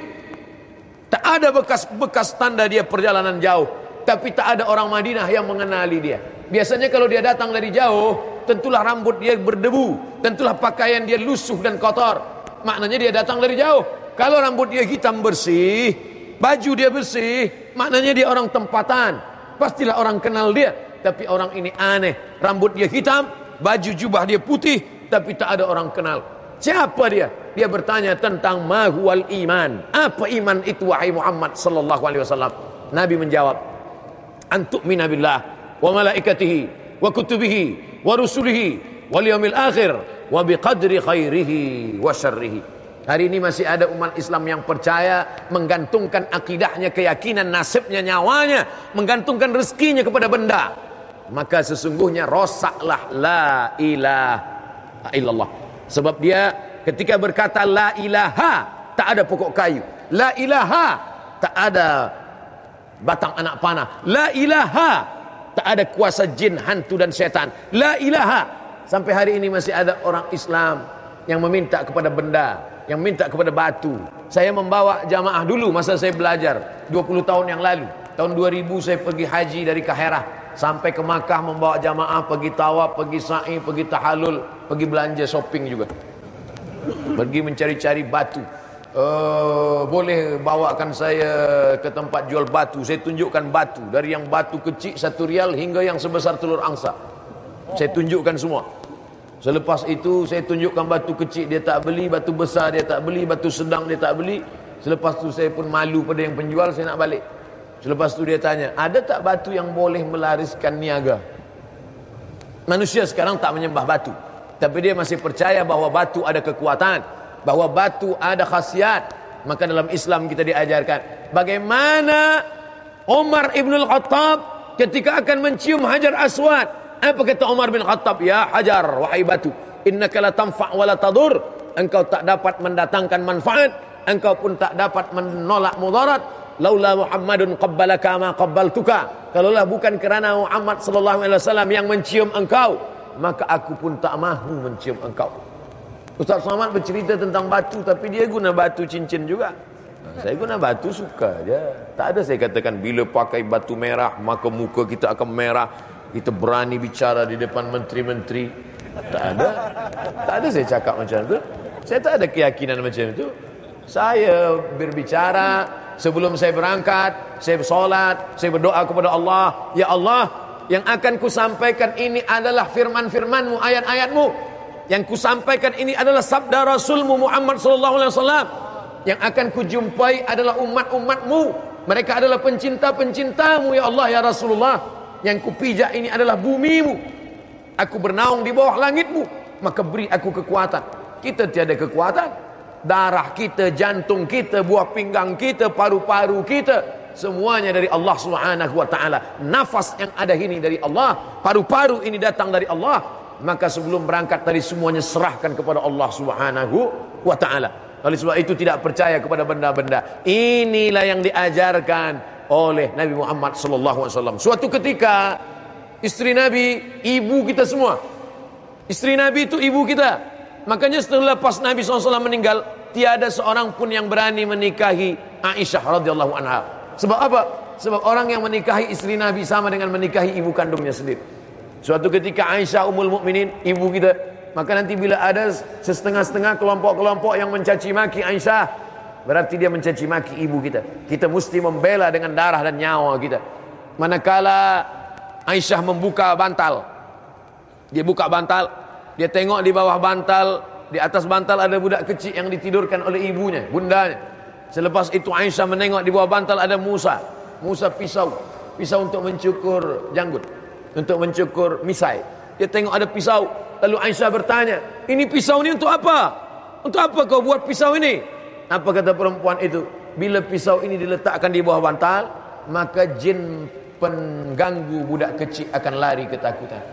Tak ada bekas-bekas tanda dia perjalanan jauh, tapi tak ada orang Madinah yang mengenali dia. Biasanya kalau dia datang dari jauh, tentulah rambut dia berdebu, tentulah pakaian dia lusuh dan kotor. Maknanya dia datang dari jauh. Kalau rambut dia hitam bersih, baju dia bersih, maknanya dia orang tempatan. Pastilah orang kenal dia. Tapi orang ini aneh, rambut dia hitam, baju jubah dia putih, tapi tak ada orang kenal. Siapa dia? Dia bertanya tentang mahwal iman. Apa iman itu wahai Muhammad sallallahu alaihi wasallam? Nabi menjawab, "Antuk minabillah wa malaikatihi wa kutubihi wa rusulihi wal yaumil akhir wa khairihi wa syarrihi." Hari ini masih ada umat Islam yang percaya menggantungkan akidahnya, keyakinan, nasibnya, nyawanya, menggantungkan rezekinya kepada benda. maka sesungguhnya rosaklah la ilaha illallah sebab dia ketika berkata la ilaha tak ada pokok kayu la ilaha tak ada batang anak panah la ilaha tak ada kuasa jin hantu dan setan la ilaha sampai hari ini masih ada orang Islam yang meminta kepada benda yang minta kepada batu. Saya membawa jamaah dulu masa saya belajar 20 tahun yang lalu. Tahun 2000 saya pergi haji dari Kaherah sampai ke Makkah membawa jamaah pergi tawaf, pergi sa'i, pergi tahalul, pergi belanja shopping juga. Pergi mencari-cari batu. Uh, boleh bawakan saya ke tempat jual batu Saya tunjukkan batu Dari yang batu kecil satu rial hingga yang sebesar telur angsa Saya tunjukkan semua Selepas itu saya tunjukkan batu kecil dia tak beli, batu besar dia tak beli, batu sedang dia tak beli. Selepas tu saya pun malu pada yang penjual saya nak balik. Selepas tu dia tanya, ada tak batu yang boleh melariskan niaga? Manusia sekarang tak menyembah batu. Tapi dia masih percaya bahawa batu ada kekuatan. Bahawa batu ada khasiat. Maka dalam Islam kita diajarkan. Bagaimana Umar Ibn Al-Khattab ketika akan mencium Hajar Aswad. Apa kata Umar bin Khattab? Ya Hajar, wahai batu. Innaka la tanfa' wa la tadur. Engkau tak dapat mendatangkan manfaat. Engkau pun tak dapat menolak mudarat. Laula Muhammadun qabbalaka ma qabbaltuka. Kalaulah bukan kerana Muhammad sallallahu alaihi wasallam yang mencium engkau, maka aku pun tak mahu mencium engkau. Ustaz Somad bercerita tentang batu tapi dia guna batu cincin juga. Saya guna batu suka aja. Tak ada saya katakan bila pakai batu merah maka muka kita akan merah. Kita berani bicara di depan menteri-menteri. Tak ada. Tak ada saya cakap macam tu. Saya tak ada keyakinan macam itu saya berbicara sebelum saya berangkat saya bersolat saya berdoa kepada Allah. Ya Allah yang akan ku sampaikan ini adalah firman-firmanmu ayat-ayatmu yang ku sampaikan ini adalah sabda Rasulmu Muhammad sallallahu alaihi wasallam. Yang akan ku jumpai adalah umat-umatmu. Mereka adalah pencinta-pencintamu ya Allah ya Rasulullah. Yang kupijak ini adalah bumimu. Aku bernaung di bawah langitmu maka beri aku kekuatan. Kita tiada kekuatan. Darah kita jantung kita buah pinggang kita paru-paru kita semuanya dari Allah Subhanahu wa taala. Nafas yang ada ini dari Allah paru-paru ini datang dari Allah maka sebelum berangkat tadi semuanya serahkan kepada Allah Subhanahu wa taala oleh sebab itu tidak percaya kepada benda-benda inilah yang diajarkan oleh Nabi Muhammad wasallam. Suatu ketika istri Nabi ibu kita semua. Istri Nabi itu ibu kita. Makanya setelah lepas Nabi SAW meninggal, tiada seorang pun yang berani menikahi Aisyah radhiyallahu anha. Sebab apa? Sebab orang yang menikahi istri Nabi sama dengan menikahi ibu kandungnya sendiri. Suatu ketika Aisyah umul mukminin, ibu kita, maka nanti bila ada setengah-setengah kelompok-kelompok yang mencaci maki Aisyah, Berarti dia mencaci maki ibu kita. Kita mesti membela dengan darah dan nyawa kita. Manakala Aisyah membuka bantal. Dia buka bantal. Dia tengok di bawah bantal. Di atas bantal ada budak kecil yang ditidurkan oleh ibunya. Bundanya. Selepas itu Aisyah menengok di bawah bantal ada Musa. Musa pisau. Pisau untuk mencukur janggut. Untuk mencukur misai. Dia tengok ada pisau. Lalu Aisyah bertanya. Ini pisau ini untuk apa? Untuk apa kau buat pisau ini? Apa kata perempuan itu? Bila pisau ini diletakkan di bawah bantal, maka jin pengganggu budak kecil akan lari ketakutan.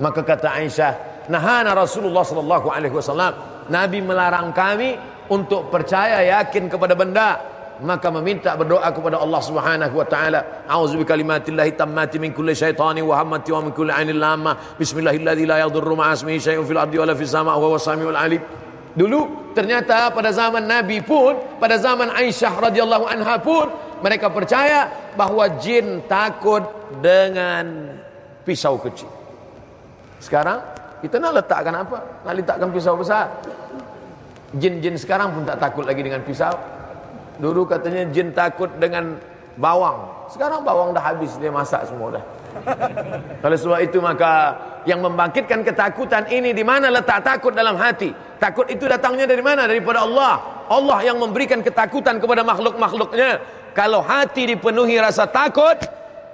Maka kata Aisyah, nahana Rasulullah sallallahu alaihi wasallam, Nabi melarang kami untuk percaya yakin kepada benda maka meminta berdoa kepada Allah Subhanahu wa taala a'udzu bikalimatillahi tammati min kulli syaitani wa hammati wa min kulli 'ainin lamma bismillahilladzi la yadurru ma'a ismihi syai'un fil ardi wa la fis sama'i wa huwas samiul 'alim Dulu ternyata pada zaman Nabi pun, pada zaman Aisyah radhiyallahu anha pun mereka percaya bahawa jin takut dengan pisau kecil. Sekarang kita nak letakkan apa? Nak letakkan pisau besar. Jin-jin sekarang pun tak takut lagi dengan pisau. Dulu katanya jin takut dengan bawang. Sekarang bawang dah habis dia masak semua dah. Oleh sebab itu maka yang membangkitkan ketakutan ini di mana letak takut dalam hati? Takut itu datangnya dari mana? Daripada Allah. Allah yang memberikan ketakutan kepada makhluk-makhluknya. Kalau hati dipenuhi rasa takut,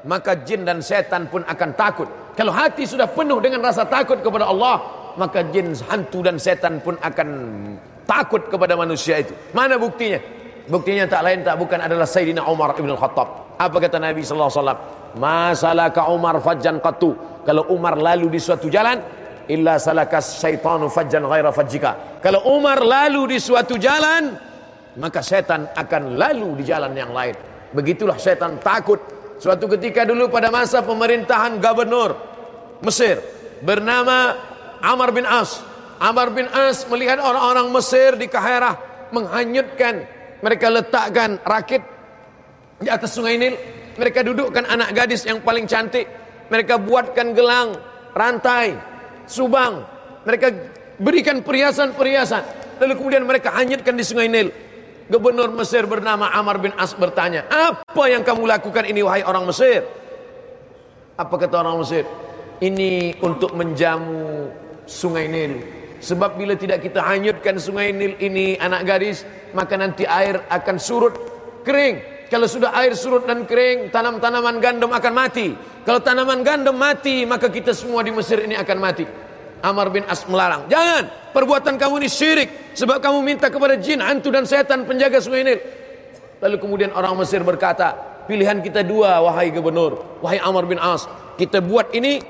maka jin dan setan pun akan takut. Kalau hati sudah penuh dengan rasa takut kepada Allah, maka jin, hantu dan setan pun akan takut kepada manusia itu. Mana buktinya? Buktinya tak lain tak bukan adalah Sayyidina Umar ibn al-Khattab. Apa kata Nabi sallallahu alaihi wasallam? Masalaka Umar fajjan qattu. Kalau Umar lalu di suatu jalan, illa salaka syaitanu fajjan ghaira fajjika. Kalau Umar lalu di suatu jalan, maka setan akan lalu di jalan yang lain. Begitulah setan takut. Suatu ketika dulu pada masa pemerintahan gubernur Mesir bernama Amr bin As. Amr bin As melihat orang-orang Mesir di Kaherah menghanyutkan mereka letakkan rakit di atas sungai Nil mereka dudukkan anak gadis yang paling cantik mereka buatkan gelang rantai subang mereka berikan perhiasan-perhiasan lalu kemudian mereka hanyutkan di sungai Nil Gubernur Mesir bernama Amr bin As bertanya, "Apa yang kamu lakukan ini wahai orang Mesir?" Apa kata orang Mesir? Ini untuk menjamu sungai Nil. Sebab bila tidak kita hanyutkan sungai Nil ini anak gadis, maka nanti air akan surut kering. Kalau sudah air surut dan kering, tanam-tanaman gandum akan mati. Kalau tanaman gandum mati, maka kita semua di Mesir ini akan mati. Amr bin As melarang. Jangan, perbuatan kamu ini syirik. Sebab kamu minta kepada jin, hantu dan setan penjaga sungai Nil. Lalu kemudian orang Mesir berkata, pilihan kita dua wahai gubernur, wahai Amr bin As. Kita buat ini,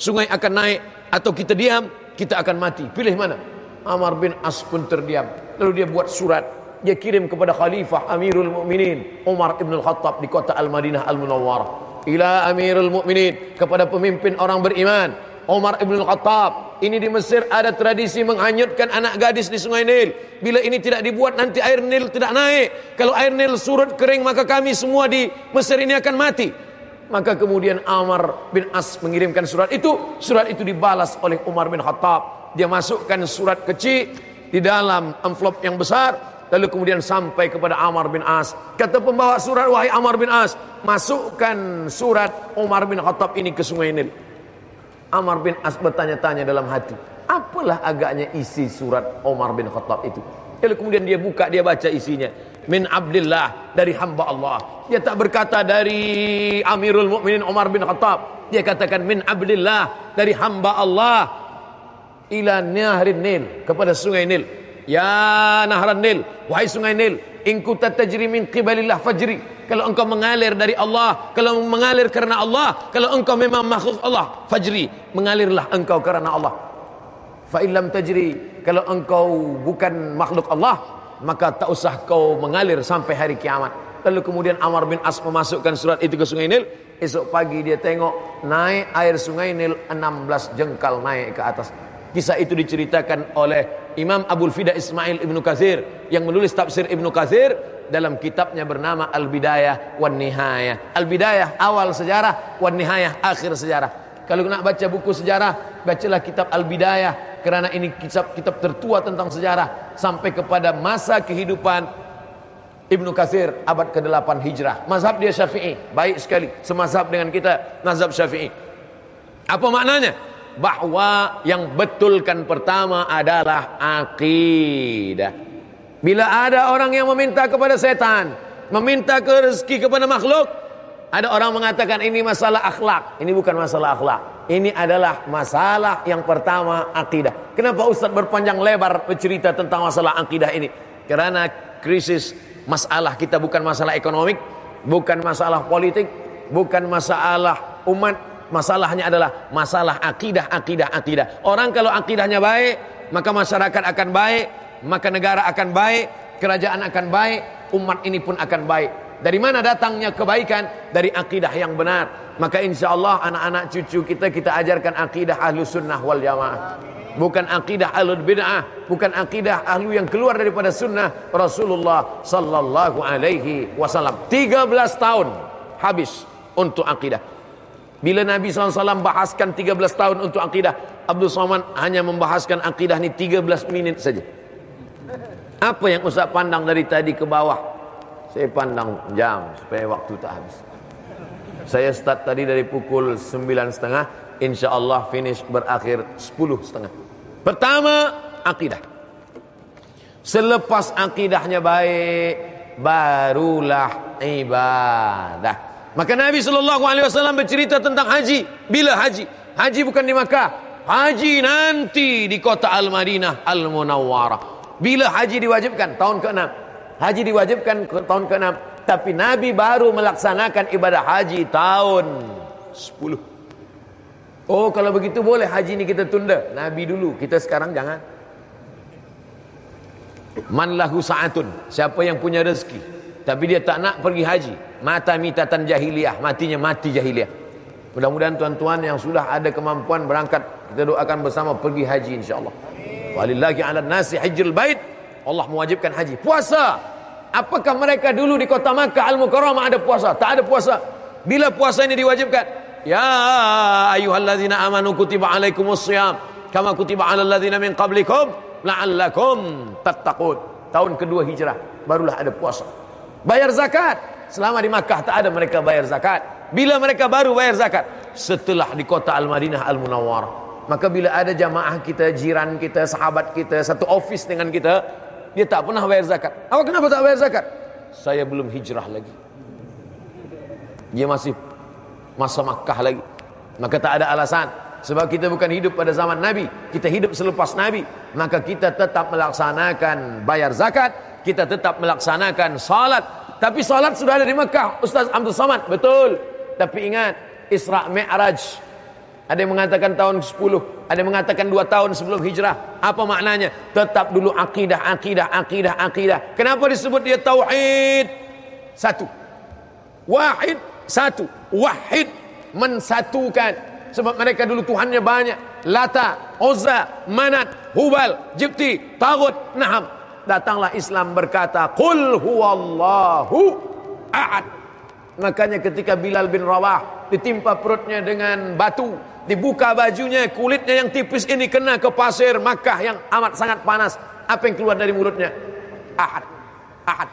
sungai akan naik. Atau kita diam, kita akan mati. Pilih mana? Amr bin As pun terdiam. Lalu dia buat surat. Dia kirim kepada Khalifah Amirul Mukminin Umar ibn Al-Khattab di kota Al-Madinah Al-Munawwarah. Ila Amirul Mukminin kepada pemimpin orang beriman Umar ibn Khattab. Ini di Mesir ada tradisi menghanyutkan anak gadis di sungai Nil. Bila ini tidak dibuat nanti air Nil tidak naik. Kalau air Nil surut kering maka kami semua di Mesir ini akan mati. Maka kemudian Amr bin As mengirimkan surat itu. Surat itu dibalas oleh Umar bin Khattab. Dia masukkan surat kecil di dalam envelope yang besar. Lalu kemudian sampai kepada Amr bin As. Kata pembawa surat, wahai Amr bin As. Masukkan surat Umar bin Khattab ini ke sungai Nil. Amr bin As bertanya-tanya dalam hati. Apalah agaknya isi surat Umar bin Khattab itu? Lalu kemudian dia buka, dia baca isinya. Min abdillah, dari hamba Allah. Dia tak berkata dari Amirul Mukminin Umar bin Khattab. Dia katakan min abdillah, dari hamba Allah. Ila nahrin Nil, kepada sungai Nil. Ya nahran Nil, wahai sungai Nil. In kunta tajri min qibalillah fajri. Kalau engkau mengalir dari Allah, kalau mengalir karena Allah, kalau engkau memang makhluk Allah, fajri, mengalirlah engkau karena Allah. Fa illam tajri, kalau engkau bukan makhluk Allah, maka tak usah kau mengalir sampai hari kiamat. Lalu kemudian Amr bin As memasukkan surat itu ke sungai Nil. Esok pagi dia tengok naik air sungai Nil 16 jengkal naik ke atas. Kisah itu diceritakan oleh Imam Abdul Fida Ismail Ibnu Katsir yang menulis tafsir Ibnu Katsir dalam kitabnya bernama Al-Bidayah wan Nihayah. Al-Bidayah awal sejarah, wan Nihayah akhir sejarah. Kalau nak baca buku sejarah, bacalah kitab Al-Bidayah kerana ini kitab kitab tertua tentang sejarah sampai kepada masa kehidupan Ibnu Katsir abad ke-8 Hijrah. Mazhab dia Syafi'i, baik sekali. Semazhab dengan kita, mazhab Syafi'i. Apa maknanya? bahwa yang betulkan pertama adalah akidah. Bila ada orang yang meminta kepada setan, meminta ke rezeki kepada makhluk, ada orang mengatakan ini masalah akhlak. Ini bukan masalah akhlak. Ini adalah masalah yang pertama akidah. Kenapa Ustaz berpanjang lebar bercerita tentang masalah akidah ini? Karena krisis masalah kita bukan masalah ekonomik, bukan masalah politik, bukan masalah umat, Masalahnya adalah masalah akidah, akidah, akidah. Orang kalau akidahnya baik, maka masyarakat akan baik, maka negara akan baik, kerajaan akan baik, umat ini pun akan baik. Dari mana datangnya kebaikan? Dari akidah yang benar. Maka insya Allah anak-anak cucu kita kita ajarkan akidah ahlu sunnah wal jamaah. Bukan akidah ahlu bid'ah, bukan akidah ahlu yang keluar daripada sunnah Rasulullah sallallahu alaihi wasallam. 13 tahun habis untuk akidah. Bila Nabi SAW bahaskan 13 tahun untuk akidah, Abdul Somad hanya membahaskan akidah ni 13 minit saja. Apa yang Ustaz pandang dari tadi ke bawah? Saya pandang jam supaya waktu tak habis. Saya start tadi dari pukul 9.30, insya Allah finish berakhir 10.30. Pertama, akidah. Selepas akidahnya baik, barulah ibadah. Maka Nabi sallallahu alaihi wasallam bercerita tentang haji. Bila haji? Haji bukan di Makkah. Haji nanti di kota Al-Madinah Al-Munawwarah. Bila haji diwajibkan? Tahun ke-6. Haji diwajibkan ke tahun ke-6 Tapi Nabi baru melaksanakan ibadah haji tahun 10. Oh kalau begitu boleh haji ini kita tunda. Nabi dulu, kita sekarang jangan. Man lahu sa'atun. Siapa yang punya rezeki. Tapi dia tak nak pergi haji. Mata mitatan jahiliyah. Matinya mati jahiliyah. Mudah-mudahan tuan-tuan yang sudah ada kemampuan berangkat. Kita doakan bersama pergi haji insyaAllah. Walillahi ala nasi hajjul bait. Allah mewajibkan haji. Puasa. Apakah mereka dulu di kota Makkah Al-Mukarramah ada puasa? Tak ada puasa. Bila puasa ini diwajibkan? Ya ayyuhalladzina amanu kutiba alaikumus shiyam kama kutiba alal ladzina min qablikum la'allakum tattaqun. Tahun kedua hijrah barulah ada puasa. Bayar zakat. Selama di Makkah tak ada mereka bayar zakat. Bila mereka baru bayar zakat? Setelah di kota Al-Madinah Al-Munawwarah. Maka bila ada jamaah kita, jiran kita, sahabat kita, satu office dengan kita, dia tak pernah bayar zakat. Awak kenapa tak bayar zakat? Saya belum hijrah lagi. Dia masih masa Makkah lagi. Maka tak ada alasan. Sebab kita bukan hidup pada zaman Nabi. Kita hidup selepas Nabi. Maka kita tetap melaksanakan bayar zakat. Kita tetap melaksanakan salat. Tapi salat sudah ada di Makkah. Ustaz Abdul Samad. Betul. Tapi ingat. Isra' Mi'raj. Ada yang mengatakan tahun 10. Ada yang mengatakan 2 tahun sebelum hijrah. Apa maknanya? Tetap dulu akidah, akidah, akidah, akidah. Kenapa disebut dia tauhid? Satu. Wahid. Satu. Wahid. Mensatukan. Sebab mereka dulu Tuhannya banyak. Lata, Uzza, Manat, Hubal, Jibti, Tagut, Naham. Datanglah Islam berkata, Qul huwallahu a'ad. Makanya ketika Bilal bin Rawah ditimpa perutnya dengan batu, dibuka bajunya, kulitnya yang tipis ini kena ke pasir Makkah yang amat sangat panas. Apa yang keluar dari mulutnya? Ahad, ahad,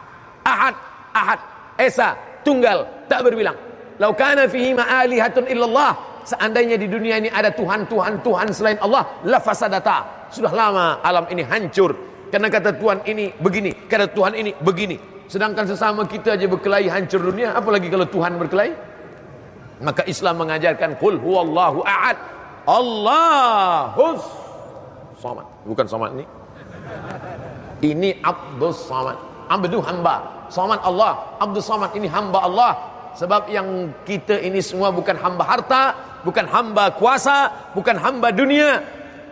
ahad, ahad. Esa, tunggal, tak berbilang. Lau fihi ma'alihatun illallah. Seandainya di dunia ini ada Tuhan, Tuhan, Tuhan selain Allah, la fasadata. Sudah lama alam ini hancur. Karena kata Tuhan ini begini, kata Tuhan ini begini. Sedangkan sesama kita aja berkelahi hancur dunia, apalagi kalau Tuhan berkelahi? Maka Islam mengajarkan Qul huwallahu a'ad Allahus Samad. Bukan Samad ini Ini Abdul Samad. Abdul hamba. Samad Allah. Abdul Samad ini hamba Allah. Sebab yang kita ini semua bukan hamba harta Bukan hamba kuasa Bukan hamba dunia.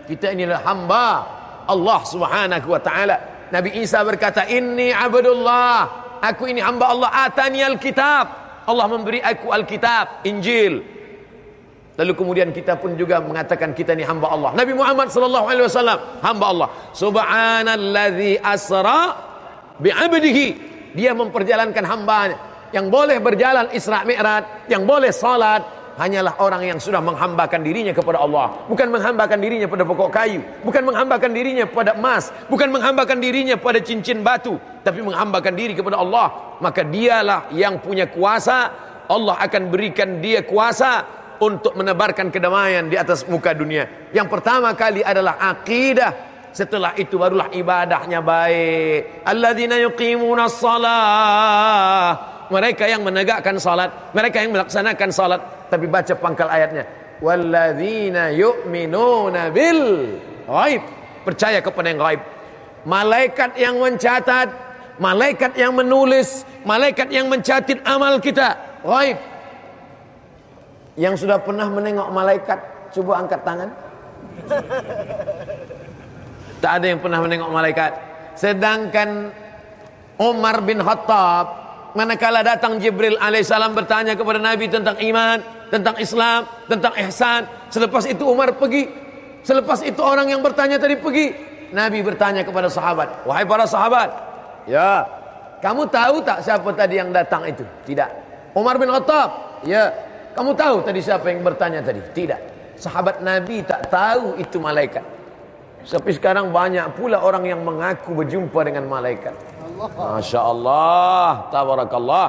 Kita ini hamba Allah subhanahu wa ta'ala Nabi Isa berkata Inni abdullah Aku ini hamba Allah Atani al-kitab Allah memberi aku Alkitab, Injil. Lalu kemudian kita pun juga mengatakan kita ni hamba Allah. Nabi Muhammad sallallahu alaihi wasallam hamba Allah. Subhanalladzi asra bi'abdihi. Dia memperjalankan hambanya yang boleh berjalan Isra Mi'raj, yang boleh salat, hanyalah orang yang sudah menghambakan dirinya kepada Allah. Bukan menghambakan dirinya pada pokok kayu. Bukan menghambakan dirinya pada emas. Bukan menghambakan dirinya pada cincin batu. Tapi menghambakan diri kepada Allah. Maka dialah yang punya kuasa. Allah akan berikan dia kuasa untuk menebarkan kedamaian di atas muka dunia. Yang pertama kali adalah akidah. Setelah itu barulah ibadahnya baik. Alladzina yuqimuna shalah mereka yang menegakkan salat, mereka yang melaksanakan salat, tapi baca pangkal ayatnya. Walladzina yu'minuna bil ghaib. Percaya kepada yang gaib. Malaikat yang mencatat, malaikat yang menulis, malaikat yang mencatat amal kita, gaib. Yang sudah pernah menengok malaikat, coba angkat tangan. Tak ada yang pernah menengok malaikat. Sedangkan Umar bin Khattab manakala datang Jibril alaihissalam bertanya kepada Nabi tentang iman, tentang Islam, tentang ihsan. Selepas itu Umar pergi. Selepas itu orang yang bertanya tadi pergi. Nabi bertanya kepada sahabat, "Wahai para sahabat, ya, kamu tahu tak siapa tadi yang datang itu?" Tidak. Umar bin Khattab, "Ya, kamu tahu tadi siapa yang bertanya tadi?" Tidak. Sahabat Nabi tak tahu itu malaikat. Tapi sekarang banyak pula orang yang mengaku berjumpa dengan malaikat. Masya Allah, tabarakallah.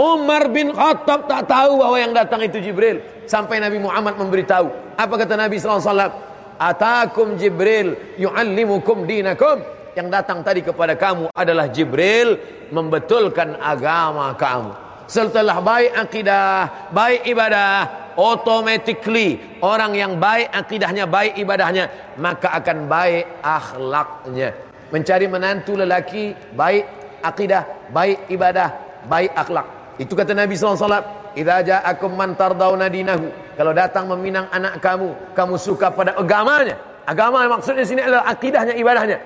Umar bin Khattab tak tahu bahwa yang datang itu Jibril. Sampai Nabi Muhammad memberitahu. Apa kata Nabi SAW? Atakum Jibril yu'allimukum dinakum. Yang datang tadi kepada kamu adalah Jibril membetulkan agama kamu. Setelah baik akidah, baik ibadah, automatically orang yang baik akidahnya, baik ibadahnya, maka akan baik akhlaknya mencari menantu lelaki baik akidah, baik ibadah, baik akhlak. Itu kata Nabi wasallam, "Idza ja'akum man tardawna dinahu." Kalau datang meminang anak kamu, kamu suka pada agamanya. Agama maksudnya sini adalah akidahnya, ibadahnya.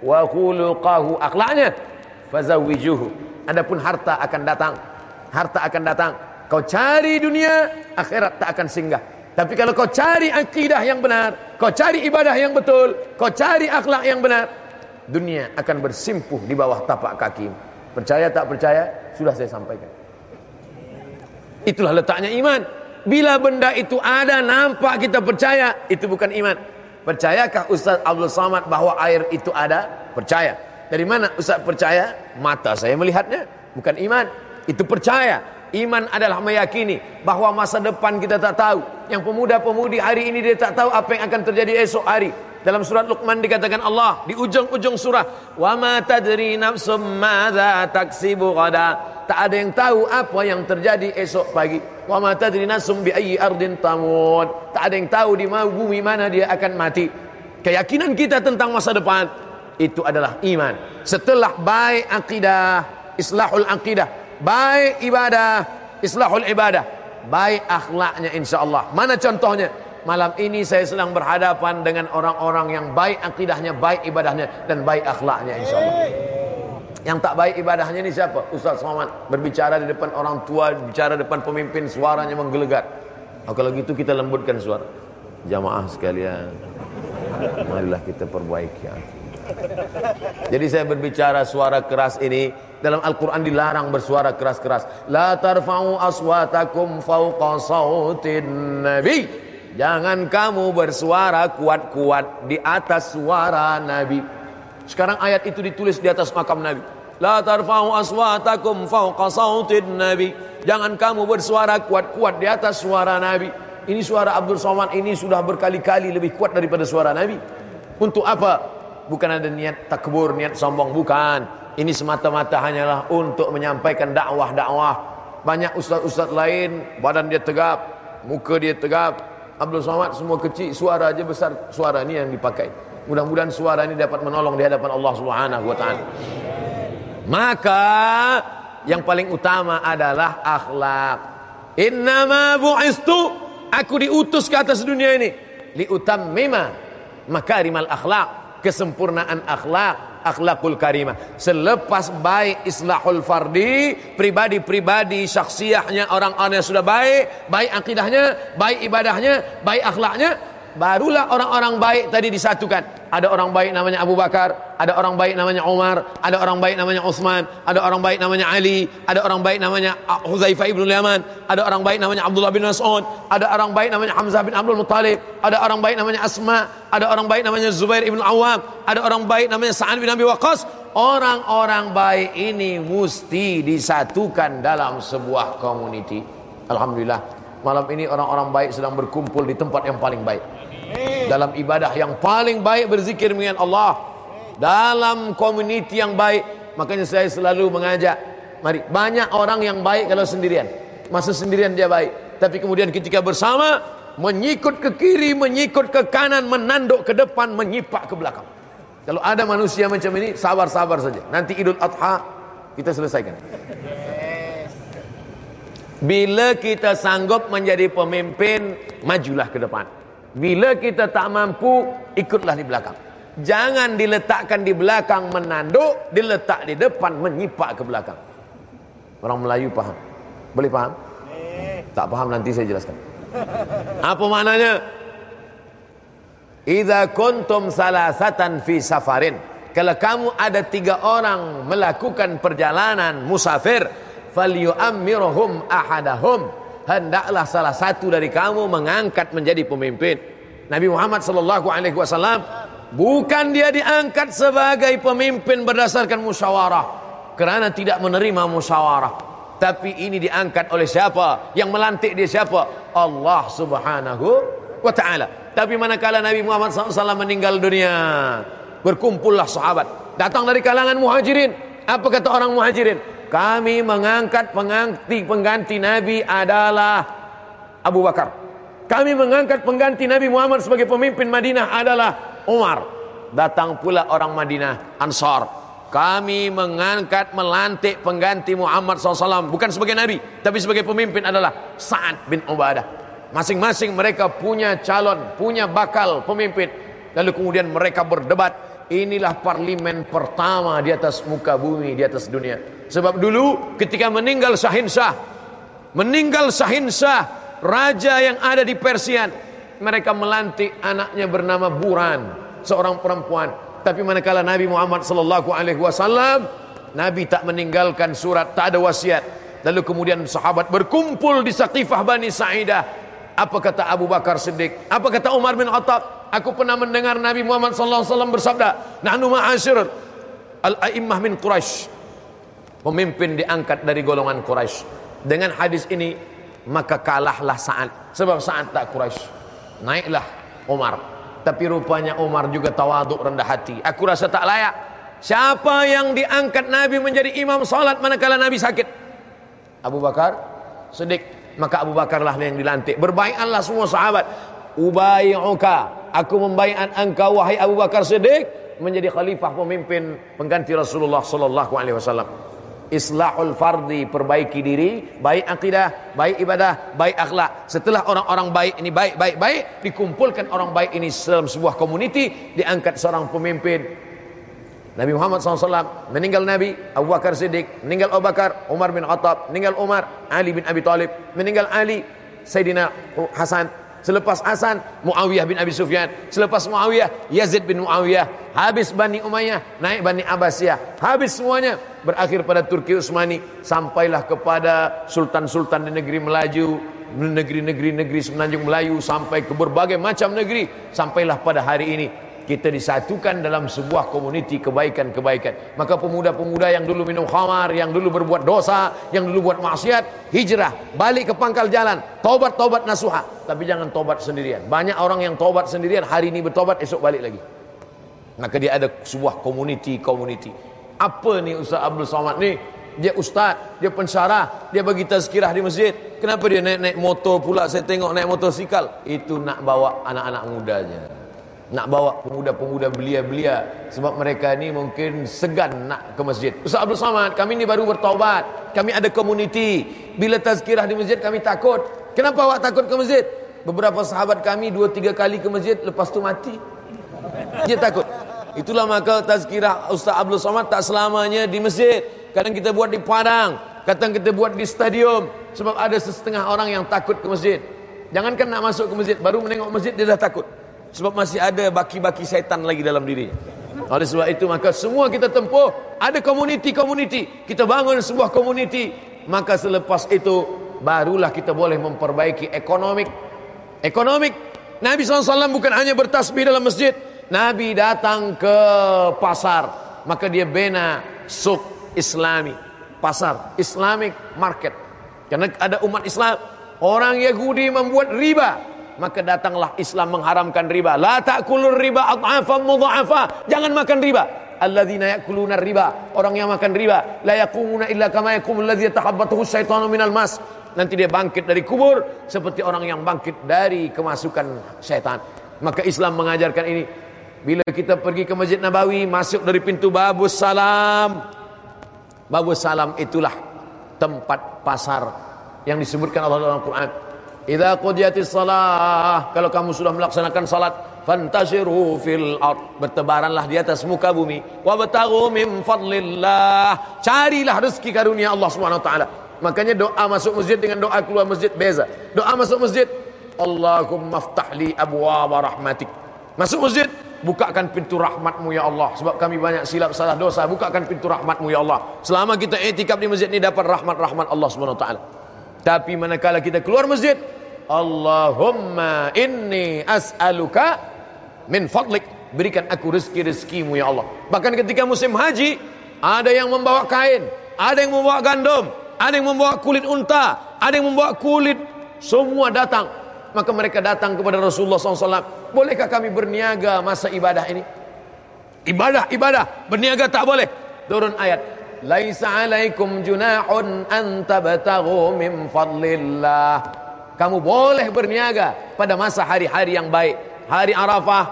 Wa khuluqahu akhlaknya. Fazawijuhu. Adapun harta akan datang. Harta akan datang. Kau cari dunia, akhirat tak akan singgah. Tapi kalau kau cari akidah yang benar, kau cari ibadah yang betul, kau cari akhlak yang benar, dunia akan bersimpuh di bawah tapak kaki. Percaya tak percaya, sudah saya sampaikan. Itulah letaknya iman. Bila benda itu ada, nampak kita percaya, itu bukan iman. Percayakah Ustaz Abdul Samad bahawa air itu ada? Percaya. Dari mana Ustaz percaya? Mata saya melihatnya. Bukan iman. Itu percaya. Iman adalah meyakini bahawa masa depan kita tak tahu. Yang pemuda-pemudi hari ini dia tak tahu apa yang akan terjadi esok hari. Dalam surat Luqman dikatakan Allah di ujung-ujung surah, "Wa ma tadri nafsum madza taksibu ghada." Tak ada yang tahu apa yang terjadi esok pagi. Wa ma tadri nafsum bi ayyi ardin tamut. Tak ada yang tahu di mana bumi mana dia akan mati. Keyakinan kita tentang masa depan itu adalah iman. Setelah baik akidah, islahul akidah, baik ibadah, islahul ibadah, baik akhlaknya insyaallah. Mana contohnya? malam ini saya sedang berhadapan dengan orang-orang yang baik akidahnya, baik ibadahnya dan baik akhlaknya insyaallah. Yang tak baik ibadahnya ini siapa? Ustaz Somad berbicara di depan orang tua, bicara depan pemimpin, suaranya menggelegar. Oh, kalau gitu kita lembutkan suara. Jamaah sekalian, marilah kita perbaiki Jadi saya berbicara suara keras ini dalam Al-Quran dilarang bersuara keras-keras. La tarfa'u aswatakum fawqa sautin nabi. Jangan kamu bersuara kuat-kuat di atas suara Nabi. Sekarang ayat itu ditulis di atas makam Nabi. La tarfa'u aswatakum fawqa sautin Nabi. Jangan kamu bersuara kuat-kuat di atas suara Nabi. Ini suara Abdul Somad ini sudah berkali-kali lebih kuat daripada suara Nabi. Untuk apa? Bukan ada niat takbur, niat sombong, bukan. Ini semata-mata hanyalah untuk menyampaikan dakwah-dakwah. Banyak ustaz-ustaz lain, badan dia tegap, muka dia tegap, Abdul Somad semua kecil, suara aja besar, suara ini yang dipakai. Mudah-mudahan suara ini dapat menolong di hadapan Allah Subhanahu wa taala. Maka yang paling utama adalah akhlak. Innama bu'istu aku diutus ke atas dunia ini liutammima makarimal akhlak, kesempurnaan akhlak akhlakul karimah. Selepas baik islahul fardi, pribadi-pribadi syaksiahnya orang-orang yang sudah baik, baik akidahnya, baik ibadahnya, baik akhlaknya, barulah orang-orang baik tadi disatukan. Ada orang baik namanya Abu Bakar, ada orang baik namanya Umar, ada orang baik namanya Uthman, ada orang baik namanya Ali, ada orang baik namanya Huzaifah ibn Yaman, ada orang baik namanya Abdullah bin Mas'ud, ada orang baik namanya Hamzah bin Abdul Muttalib, ada orang baik namanya Asma, ada orang baik namanya Zubair ibn Awam, ada orang baik namanya Sa'ad bin Abi Waqqas. Orang-orang baik ini mesti disatukan dalam sebuah community. Alhamdulillah, malam ini orang-orang baik sedang berkumpul di tempat yang paling baik dalam ibadah yang paling baik berzikir dengan Allah. Dalam community yang baik. Makanya saya selalu mengajak mari banyak orang yang baik kalau sendirian. Masa sendirian dia baik. Tapi kemudian ketika bersama menyikut ke kiri menyikut ke kanan menanduk ke depan menyipak ke belakang. Kalau ada manusia macam ini sabar-sabar saja. Nanti Idul Adha kita selesaikan. Bila kita sanggup menjadi pemimpin majulah ke depan Bila kita tak mampu, ikutlah di belakang. Jangan diletakkan di belakang menanduk, diletak di depan menyipak ke belakang. Orang Melayu faham? Boleh faham? Tak faham nanti saya jelaskan. Apa maknanya? Idza kuntum salasatan fi safarin. Kalau kamu ada tiga orang melakukan perjalanan musafir, falyu'ammiruhum ahadahum hendaklah salah satu dari kamu mengangkat menjadi pemimpin. Nabi Muhammad sallallahu alaihi wasallam bukan dia diangkat sebagai pemimpin berdasarkan musyawarah kerana tidak menerima musyawarah. Tapi ini diangkat oleh siapa? Yang melantik dia siapa? Allah Subhanahu wa taala. Tapi manakala Nabi Muhammad SAW meninggal dunia, berkumpullah sahabat. Datang dari kalangan muhajirin. Apa kata orang muhajirin? Kami mengangkat pengganti pengganti Nabi adalah Abu Bakar. Kami mengangkat pengganti Nabi Muhammad sebagai pemimpin Madinah adalah Umar. Datang pula orang Madinah Ansar. kami mengangkat melantik pengganti Muhammad SAW bukan sebagai nabi tapi sebagai pemimpin adalah Sa'ad bin Ubadah masing-masing mereka punya calon punya bakal pemimpin lalu kemudian mereka berdebat inilah parlimen pertama di atas muka bumi di atas dunia sebab dulu ketika meninggal Syahin Shah meninggal Syahin Shah raja yang ada di Persian mereka melantik anaknya bernama Buran seorang perempuan tapi manakala Nabi Muhammad sallallahu alaihi wasallam Nabi tak meninggalkan surat, tak ada wasiat. Lalu kemudian sahabat berkumpul di Saqifah Bani Sa'idah. Apa kata Abu Bakar Siddiq? Apa kata Umar bin Khattab? Aku pernah mendengar Nabi Muhammad sallallahu alaihi wasallam bersabda, "Nahnu ma'asyir al-a'immah min Quraisy." Pemimpin diangkat dari golongan Quraisy. Dengan hadis ini maka kalahlah Sa'ad. Sebab Sa'ad tak Quraisy. Naiklah Umar tapi rupanya Umar juga tawaduk rendah hati. Aku rasa tak layak. Siapa yang diangkat Nabi menjadi imam salat manakala Nabi sakit? Abu Bakar Siddiq. Maka Abu Bakarlah yang dilantik. Berbaikanlah semua sahabat. Ubai'uka. Aku membaikan engkau wahai Abu Bakar Siddiq menjadi khalifah pemimpin pengganti Rasulullah sallallahu alaihi wasallam. Islahul fardi perbaiki diri baik akidah baik ibadah baik akhlak setelah orang-orang baik ini baik baik baik dikumpulkan orang baik ini dalam sebuah community diangkat seorang pemimpin Nabi Muhammad SAW meninggal Nabi Abu Bakar Siddiq meninggal Abu Bakar Umar bin Khattab meninggal Umar Ali bin Abi Talib meninggal Ali Sayyidina Hasan Selepas Hasan, Muawiyah bin Abi Sufyan. Selepas Muawiyah, Yazid bin Muawiyah. Habis Bani Umayyah, naik Bani Abbasiyah. Habis semuanya, berakhir pada Turki Utsmani. Sampailah kepada sultan-sultan di negeri Melaju, negeri-negeri negeri semenanjung Melayu, sampai ke berbagai macam negeri. Sampailah pada hari ini kita disatukan dalam sebuah komuniti kebaikan-kebaikan. Maka pemuda-pemuda yang dulu minum khamar, yang dulu berbuat dosa, yang dulu buat maksiat, hijrah, balik ke pangkal jalan, tobat-tobat nasuha. Tapi jangan tobat sendirian. Banyak orang yang tobat sendirian, hari ini bertobat, esok balik lagi. Maka dia ada sebuah komuniti-komuniti. Apa nih Ustaz Abdul Somad nih? Dia ustaz, dia pensyarah, dia bagi tazkirah di masjid. Kenapa dia naik-naik motor pula? Saya tengok naik motosikal. Itu nak bawa anak-anak mudanya nak bawa pemuda-pemuda belia-belia sebab mereka ni mungkin segan nak ke masjid. Ustaz Abdul Samad, kami ni baru bertaubat. Kami ada komuniti. Bila tazkirah di masjid kami takut. Kenapa awak takut ke masjid? Beberapa sahabat kami dua tiga kali ke masjid lepas tu mati. Dia takut. Itulah maka tazkirah Ustaz Abdul Samad tak selamanya di masjid. Kadang kita buat di padang, kadang kita buat di stadium sebab ada setengah orang yang takut ke masjid. Jangankan nak masuk ke masjid, baru menengok masjid dia dah takut. Sebab masih ada baki-baki setan lagi dalam dirinya. Oleh sebab itu maka semua kita tempuh ada komuniti-komuniti. Kita bangun sebuah komuniti, maka selepas itu barulah kita boleh memperbaiki ekonomik. Ekonomik. Nabi SAW bukan hanya bertasbih dalam masjid. Nabi datang ke pasar, maka dia bina suk Islami, pasar Islamic market. Karena ada umat Islam, orang Yahudi membuat riba, maka datanglah Islam mengharamkan riba. La ta'kulur riba adhafan mudha'afa. Jangan makan riba. Alladzina ya'kuluna riba. Orang yang makan riba, la yaqumuna illa kama yaqumul ladzi yatahabbathu syaitanu minal mas. Nanti dia bangkit dari kubur seperti orang yang bangkit dari kemasukan syaitan. Maka Islam mengajarkan ini. Bila kita pergi ke Masjid Nabawi, masuk dari pintu Babus Salam. Babus Salam itulah tempat pasar yang disebutkan Allah dalam Al-Quran. Idza qudiyatis salah, kalau kamu sudah melaksanakan salat, fantashiru fil ard, bertebaranlah di atas muka bumi, wabtaghu min fadlillah. Carilah rezeki karunia Allah Subhanahu wa taala. Makanya doa masuk masjid dengan doa keluar masjid beza. Doa masuk masjid, Allahumma ftahli abwaaba rahmatik. Masuk masjid, bukakan pintu rahmatmu ya Allah sebab kami banyak silap salah dosa bukakan pintu rahmatmu ya Allah selama kita etikap di masjid ini dapat rahmat-rahmat Allah Subhanahu wa taala tapi manakala kita keluar masjid Allahumma inni as'aluka min fadlik. Berikan aku rezeki-rezekimu ya Allah. Bahkan ketika musim haji ada yang membawa kain ada yang membawa gandum ada yang membawa kulit unta ada yang membawa kulit semua datang. Maka mereka datang kepada Rasulullah SAW bolehkah kami berniaga masa ibadah ini? Ibadah ibadah. Berniaga tak boleh. Turun ayat. Laisa alaikum junahun an tabtaghu min fadlillah kamu boleh berniaga pada masa hari-hari yang baik. Hari Arafah,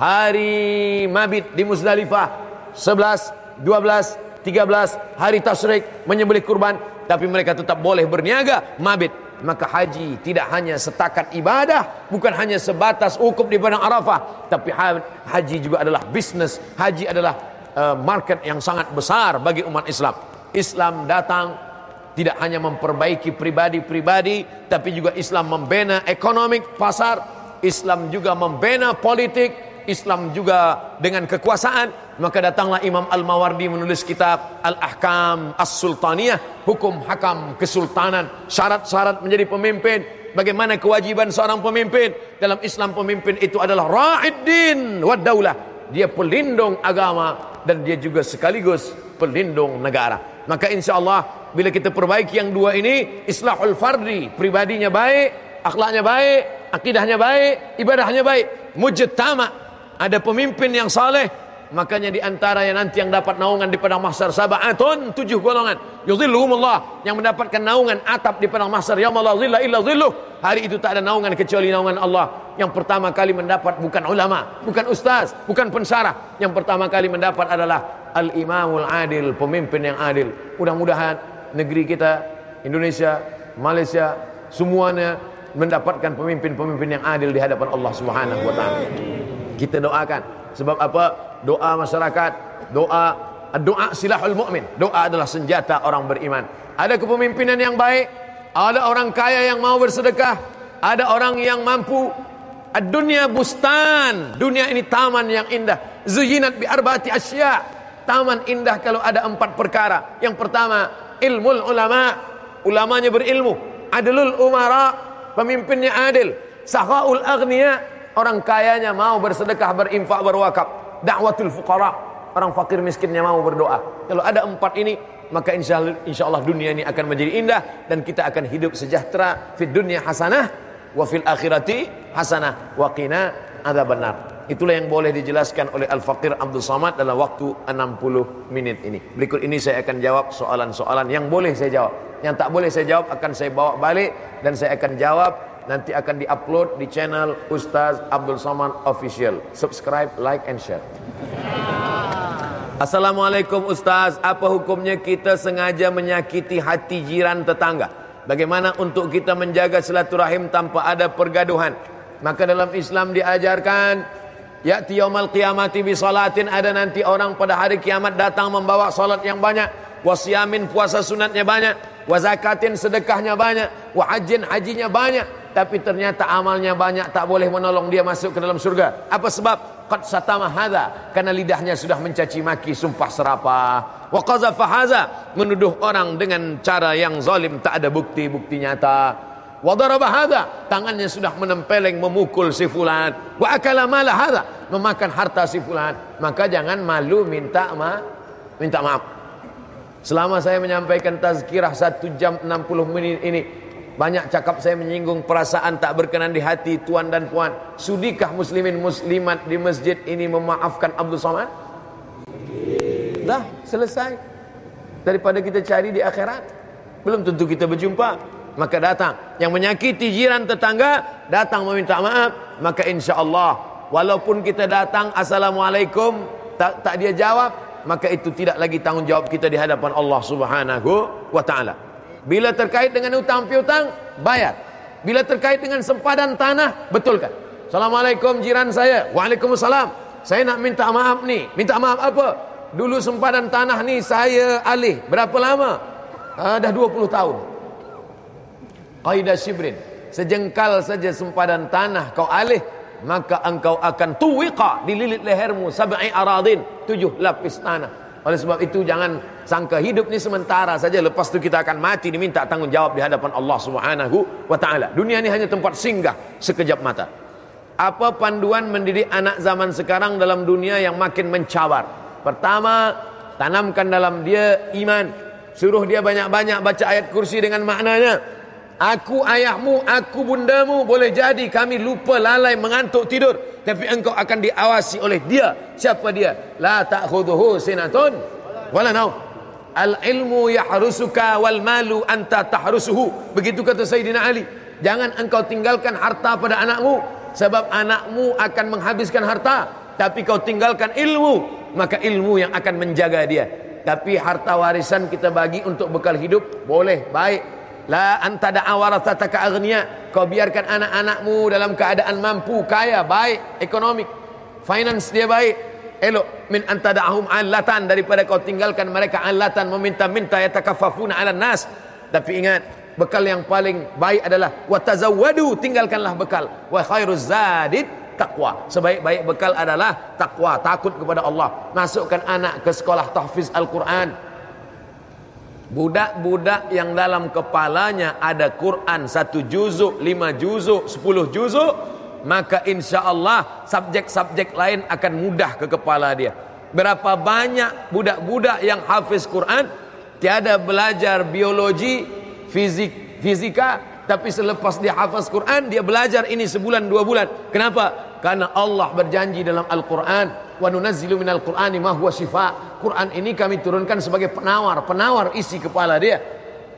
hari Mabit di Muzdalifah, 11, 12, 13 hari tasyrik menyembelih kurban. Tapi mereka tetap boleh berniaga mabit. Maka haji tidak hanya setakat ibadah bukan hanya sebatas ukuf di padang Arafah tapi haji juga adalah bisnis haji adalah uh, market yang sangat besar bagi umat Islam. Islam datang tidak hanya memperbaiki pribadi-pribadi tapi juga Islam membina ekonomi pasar Islam juga membina politik Islam juga dengan kekuasaan. Maka datanglah Imam Al-Mawardi menulis kitab Al-Ahkam As-Sultaniyah hukum hakam kesultanan. Syarat-syarat menjadi pemimpin. Bagaimana kewajiban seorang pemimpin? Dalam Islam pemimpin itu adalah ra'id din wa daulah dia pelindung agama dan dia juga sekaligus pelindung negara. Maka insyaallah bila kita perbaiki yang dua ini islahul fardi pribadinya baik akhlaknya baik akidahnya baik ibadahnya baik mujtama. Ada pemimpin yang saleh makanya di antara yang nanti yang dapat naungan di padang mahsyar sab'atun tujuh golongan. Yuzilluhumullah yang mendapatkan naungan atap di padang mahsyar. Ya Allah zilla illa zilluh. Hari itu tak ada naungan kecuali naungan Allah. Yang pertama kali mendapat bukan ulama bukan ustaz bukan pensarah yang pertama kali mendapat adalah al-imamul adil pemimpin yang adil. Mudah-mudahan negeri kita Indonesia, Malaysia semuanya mendapatkan pemimpin-pemimpin yang adil di hadapan Allah Subhanahu wa taala. Kita doakan sebab apa? Doa masyarakat, doa doa silahul mukmin. Doa adalah senjata orang beriman. Ada kepemimpinan yang baik, ada orang kaya yang mau bersedekah, ada orang yang mampu Dunia bustan, dunia ini taman yang indah. Zuyinat bi arba'ati asya. Taman indah kalau ada empat perkara. Yang pertama, ilmu ulama. Ulamanya berilmu. Adlul umara. Pemimpinnya adil. Sahaul agniya orang kayanya mau bersedekah berinfak berwakaf. Dakwatul fuqara. Orang fakir miskinnya mau berdoa. Kalau ada empat ini maka insyaallah insyaallah dunia ini akan menjadi indah dan kita akan hidup sejahtera fid dunya hasanah wa fil akhirati hasanah. Wa qina adzabannar Itulah yang boleh dijelaskan oleh Al-Faqir Abdul Samad dalam waktu 60 menit ini. Berikut ini saya akan jawab soalan-soalan yang boleh saya jawab. Yang tak boleh saya jawab akan saya bawa balik dan saya akan jawab nanti akan diupload di channel Ustaz Abdul Samad Official. Subscribe, like and share. Assalamualaikum Ustaz, apa hukumnya kita sengaja menyakiti hati jiran tetangga? Bagaimana untuk kita menjaga silaturahim tanpa ada pergaduhan? Maka dalam Islam diajarkan Ya'ti yaumal qiyamati bi salatin ada nanti orang pada hari kiamat datang membawa salat yang banyak, wasiamin puasa sunatnya banyak, wa zakatin sedekahnya banyak, wa hajinya banyak, tapi ternyata amalnya banyak tak boleh menolong dia masuk ke dalam surga. Apa sebab? Qad satama hadza, karena lidahnya sudah mencaci maki, sumpah serapah. Wa qazafa menuduh orang dengan cara yang zalim tak ada bukti-bukti nyata. Wadarabah hadha. Tangannya sudah menempeleng memukul si fulan. Wa akala mala hadha. Memakan harta si fulan. Maka jangan malu minta ma minta maaf. Selama saya menyampaikan tazkirah 1 jam 60 menit ini banyak cakap saya menyinggung perasaan tak berkenan di hati tuan dan puan. Sudikah muslimin muslimat di masjid ini memaafkan Abdul Somad? Dah selesai. Daripada kita cari di akhirat belum tentu kita berjumpa maka datang. Yang menyakiti jiran tetangga datang meminta maaf. Maka insya Allah walaupun kita datang assalamualaikum tak, tak dia jawab maka itu tidak lagi tanggung jawab kita di hadapan Allah Subhanahu wa taala. Bila terkait dengan utang piutang bayar. Bila terkait dengan sempadan tanah betulkan. Assalamualaikum jiran saya. Waalaikumsalam. Saya nak minta maaf nih minta maaf apa? Dulu sempadan tanah nih saya alih. Berapa lama? Ah, dah 20 tahun qaidah sibrin sejengkal saja sempadan tanah kau alih maka engkau akan tuwiqa dililit lehermu sab'i aradin tujuh lapis tanah. Oleh sebab itu jangan sangka hidup ni sementara saja lepas tu kita akan mati diminta tanggung jawab di hadapan Allah Subhanahu wa taala. Dunia ni hanya tempat singgah sekejap mata. Apa panduan mendidik anak zaman sekarang dalam dunia yang makin mencabar? Pertama tanamkan dalam dia iman. Suruh dia banyak-banyak baca ayat kursi dengan maknanya Aku ayahmu, aku bundamu Boleh jadi kami lupa lalai mengantuk tidur Tapi engkau akan diawasi oleh dia Siapa dia? La ta'khuduhu sinatun Wala naum Al-ilmu yahrusuka wal malu anta tahrusuhu Begitu kata Sayyidina Ali Jangan engkau tinggalkan harta pada anakmu Sebab anakmu akan menghabiskan harta tapi kau tinggalkan ilmu, maka ilmu yang akan menjaga dia. Tapi harta warisan kita bagi untuk bekal hidup, boleh, baik. La anta da'a warathataka aghnia. Kau biarkan anak-anakmu dalam keadaan mampu, kaya, baik, ekonomi. Finance dia baik. Elok min anta da'ahum alatan daripada kau tinggalkan mereka alatan meminta-minta yatakaffafuna 'alan nas. Tapi ingat, bekal yang paling baik adalah watazawwadu, tinggalkanlah bekal. Wa khairuz zadid takwa. Sebaik-baik bekal adalah takwa, takut kepada Allah. Masukkan anak ke sekolah tahfiz Al-Quran. Budak-budak yang dalam kepalanya ada Quran satu juzuk, lima juzuk, sepuluh juzuk, maka insya Allah subjek-subjek lain akan mudah ke kepala dia. Berapa banyak budak-budak yang hafiz Quran, tiada belajar biologi, fizik, fisika, tapi selepas dia hafaz Quran dia belajar ini sebulan dua bulan. Kenapa? Karena Allah berjanji dalam Al-Quran wa minal qur'ani ma huwa shifa Quran ini kami turunkan sebagai penawar penawar isi kepala dia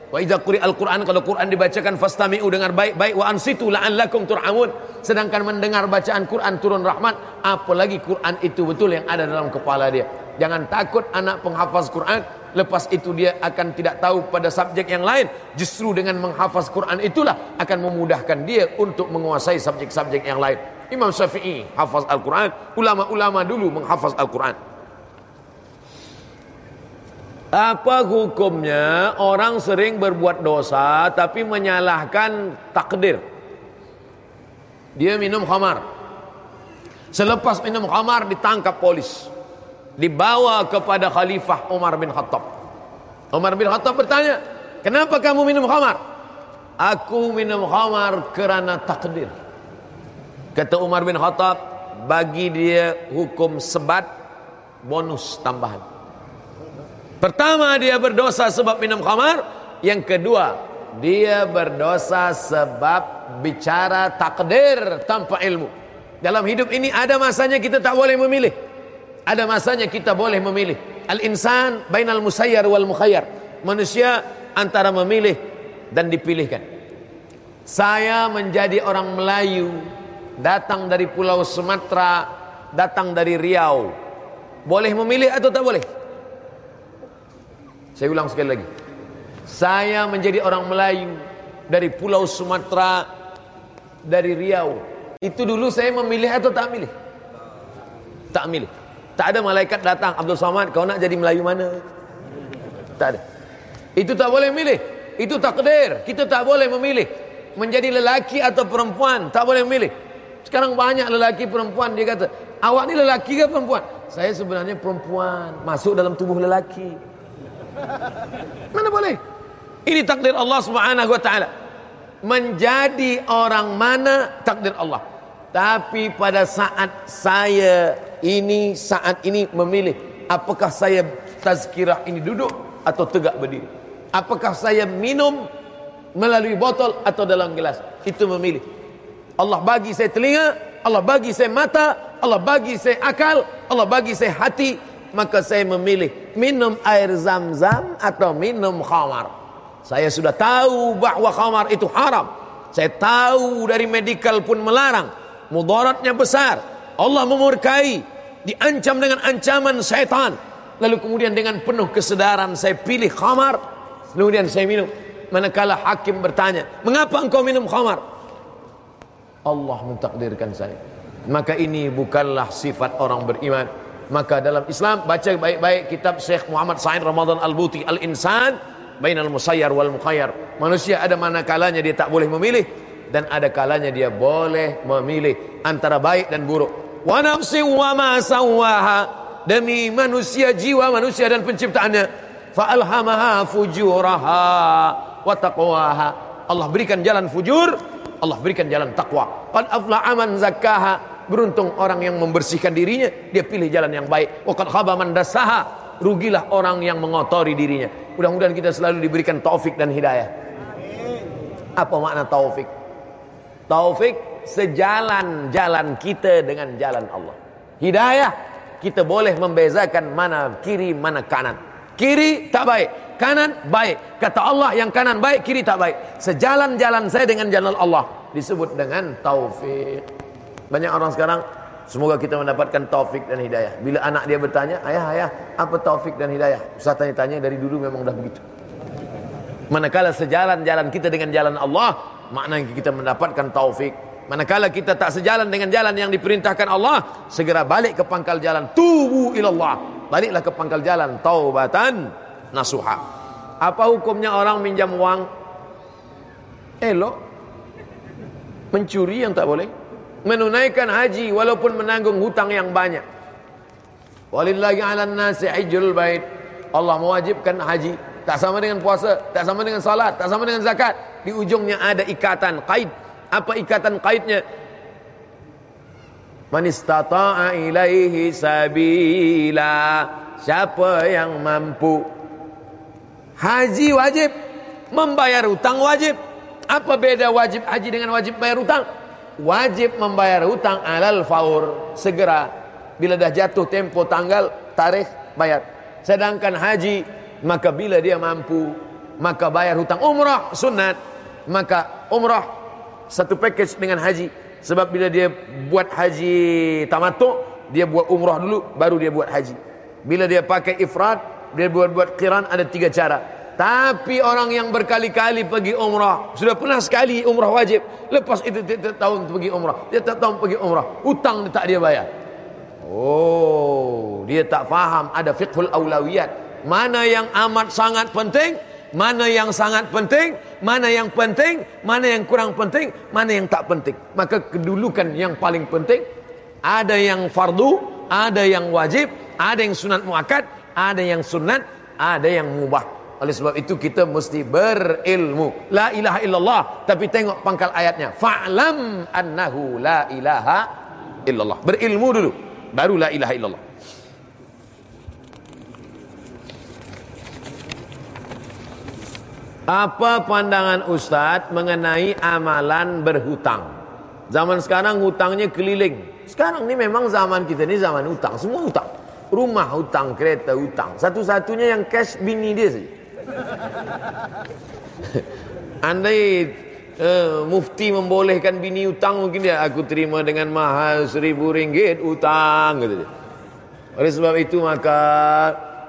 wa idza quri al-Quran kalau Quran dibacakan fastami'u dengar baik-baik wa ansitu la'allakum turhamun sedangkan mendengar bacaan Quran turun rahmat apalagi Quran itu betul yang ada dalam kepala dia jangan takut anak penghafaz Quran Lepas itu dia akan tidak tahu pada subjek yang lain. Justru dengan menghafaz Quran itulah akan memudahkan dia untuk menguasai subjek-subjek yang lain. Imam Syafi'i hafaz Al-Quran. Ulama-ulama dulu menghafaz Al-Quran. Apa hukumnya orang sering berbuat dosa tapi menyalahkan takdir? Dia minum khamar. Selepas minum khamar ditangkap polis dibawa kepada Khalifah Umar bin Khattab. Umar bin Khattab bertanya, "Kenapa kamu minum khamar?" "Aku minum khamar kerana takdir." Kata Umar bin Khattab, bagi dia hukum sebat bonus tambahan. Pertama dia berdosa sebab minum khamar, yang kedua dia berdosa sebab bicara takdir tanpa ilmu. Dalam hidup ini ada masanya kita tak boleh memilih. Ada masanya kita boleh memilih. Al-insan bainal musayyar wal mukhayyar. Manusia antara memilih dan dipilihkan. Saya menjadi orang Melayu, datang dari Pulau Sumatera, datang dari Riau. Boleh memilih atau tak boleh? Saya ulang sekali lagi. Saya menjadi orang Melayu dari Pulau Sumatera, dari Riau. Itu dulu saya memilih atau tak milih? Tak milih. Tak ada malaikat datang Abdul Somad kau nak jadi Melayu mana Tak ada Itu tak boleh milih Itu takdir Kita tak boleh memilih Menjadi lelaki atau perempuan Tak boleh memilih Sekarang banyak lelaki perempuan Dia kata Awak ni lelaki ke perempuan? Saya sebenarnya perempuan Masuk dalam tubuh lelaki. Mana boleh? Ini takdir Allah subhanahu wa ta'ala. Menjadi orang mana? Takdir Allah. Tapi pada saat saya ini saat ini memilih apakah saya tazkirah ini duduk atau tegak berdiri? Apakah saya minum melalui botol atau dalam gelas? Itu memilih Allah bagi saya telinga Allah bagi saya mata Allah bagi saya akal Allah bagi saya hati maka saya memilih minum air zam-zam atau minum khamar saya sudah tahu bahawa khamar itu haram saya tahu dari medikal pun melarang mudaratnya besar Allah memurkai, diancam dengan ancaman syaitan. Lalu kemudian dengan penuh kesedaran saya pilih khamar, kemudian saya minum. Manakala hakim bertanya, "Mengapa engkau minum khamar?" Allah mentakdirkan saya. Maka ini bukanlah sifat orang beriman. Maka dalam Islam baca baik-baik kitab Syekh Muhammad Said Ramadan Al-Buti Al-Insan Bainal Musayyar wal Mukhayyar. Manusia ada mana kalanya dia tak boleh memilih dan ada kalanya dia boleh memilih antara baik dan buruk wa nafsi wa ma sawaha demi manusia jiwa manusia dan penciptaannya fa alhamaha fujuraha wa taqwaha Allah berikan jalan fujur Allah berikan jalan takwa. Qad aflaha man zakkaha. Beruntung orang yang membersihkan dirinya dia pilih jalan yang baik. Wa qad khaba man dasaha. Rugilah orang yang mengotori dirinya. Mudah-mudahan kita selalu diberikan taufik dan hidayah. Apa makna taufik? Taufik sejalan jalan kita dengan jalan Allah. Hidayah kita boleh membezakan mana kiri mana kanan. Kiri tak baik, kanan baik. Kata Allah yang kanan baik, kiri tak baik. Sejalan jalan saya dengan jalan Allah disebut dengan taufik. Banyak orang sekarang Semoga kita mendapatkan taufik dan hidayah. Bila anak dia bertanya, ayah, ayah, apa taufik dan hidayah? Ustaz tanya-tanya dari dulu memang dah begitu. Manakala sejalan-jalan kita dengan jalan Allah, maknanya kita mendapatkan taufik. Manakala kita tak sejalan dengan jalan yang diperintahkan Allah, segera balik ke pangkal jalan. Tubu ilallah. Baliklah ke pangkal jalan. Taubatan nasuha. Apa hukumnya orang minjam uang? Elok. Mencuri yang tak boleh menunaikan haji walaupun menanggung hutang yang banyak. Walillahi 'alan nasi hajjul bait. Allah mewajibkan haji, tak sama dengan puasa, tak sama dengan salat, tak sama dengan zakat. Di ujungnya ada ikatan qaid. Apa ikatan qaidnya? Man istata'a ilaihi sabila. Siapa yang mampu haji wajib, membayar hutang wajib. Apa beda wajib haji dengan wajib bayar hutang? wajib membayar hutang alal faur segera. Bila dah jatuh tempo tanggal tarikh bayar. Sedangkan haji maka bila dia mampu maka bayar hutang. Umrah sunat maka umrah satu package dengan haji. Sebab bila dia buat haji tamattu dia buat umrah dulu baru dia buat haji. Bila dia pakai ifrad dia buat buat qiran ada tiga cara tapi orang yang berkali-kali pergi umrah, sudah pernah sekali umrah wajib, lepas itu tiap tahun pergi umrah, dia tiap tahun pergi umrah, hutang tak dia bayar. Oh, dia tak faham ada fiqhul aulawiyat. Mana yang amat sangat penting, mana yang sangat penting, mana yang penting, mana yang kurang penting, mana yang tak penting. Maka kedulukan yang paling penting, ada yang fardu, ada yang wajib, ada yang sunat muakkad, ada yang sunat, ada yang mubah. Oleh sebab itu kita mesti berilmu. La ilaha illallah. Tapi tengok pangkal ayatnya. Fa'lam annahu la ilaha illallah. Berilmu dulu. Baru la ilaha illallah. Apa pandangan Ustaz mengenai amalan berhutang? Zaman sekarang hutangnya keliling. Sekarang ni memang zaman kita ni zaman hutang. Semua hutang. Rumah hutang, kereta hutang. Satu-satunya yang cash bini dia saja. Andai uh, mufti membolehkan bini utang mungkin dia aku terima dengan mahal seribu ringgit utang gitu. Oleh sebab itu maka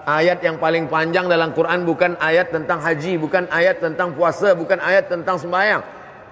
ayat yang paling panjang dalam Quran bukan ayat tentang haji, bukan ayat tentang puasa, bukan ayat tentang sembahyang.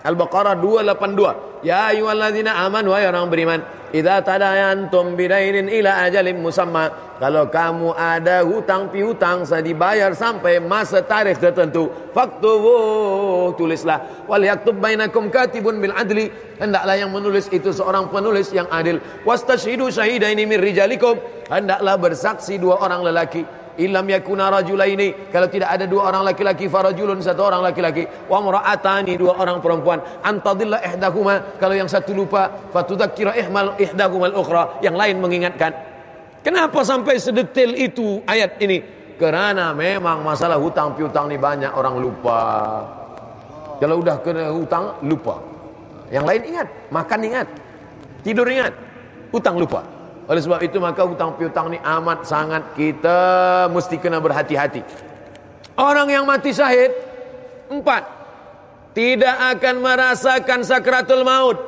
Al-Baqarah 282. Ya ayyuhalladzina amanu wa orang beriman, idza tadayantum bidainin ila ajalin musamma. Kalau kamu ada hutang piutang saya dibayar sampai masa tarikh tertentu, faktubu tulislah wal yaktub bainakum katibun bil adli. Hendaklah yang menulis itu seorang penulis yang adil. Wastashhidu syahidaini min rijalikum. Hendaklah bersaksi dua orang lelaki Ilam yakuna rajulaini. Kalau tidak ada dua orang laki-laki farajulun satu orang laki-laki. Wa mar'atani dua orang perempuan. Antadilla ihdahuma. Kalau yang satu lupa fatudzakkira ihmal ihdahumal ukhra. Yang lain mengingatkan. Kenapa sampai sedetail itu ayat ini? Kerana memang masalah hutang piutang ni banyak orang lupa. Kalau udah kena hutang lupa. Yang lain ingat. Makan ingat. Tidur ingat. Hutang lupa oleh sebab itu maka hutang piutang ni amat sangat kita mesti kena berhati-hati. Orang yang mati syahid empat tidak akan merasakan sakratul maut,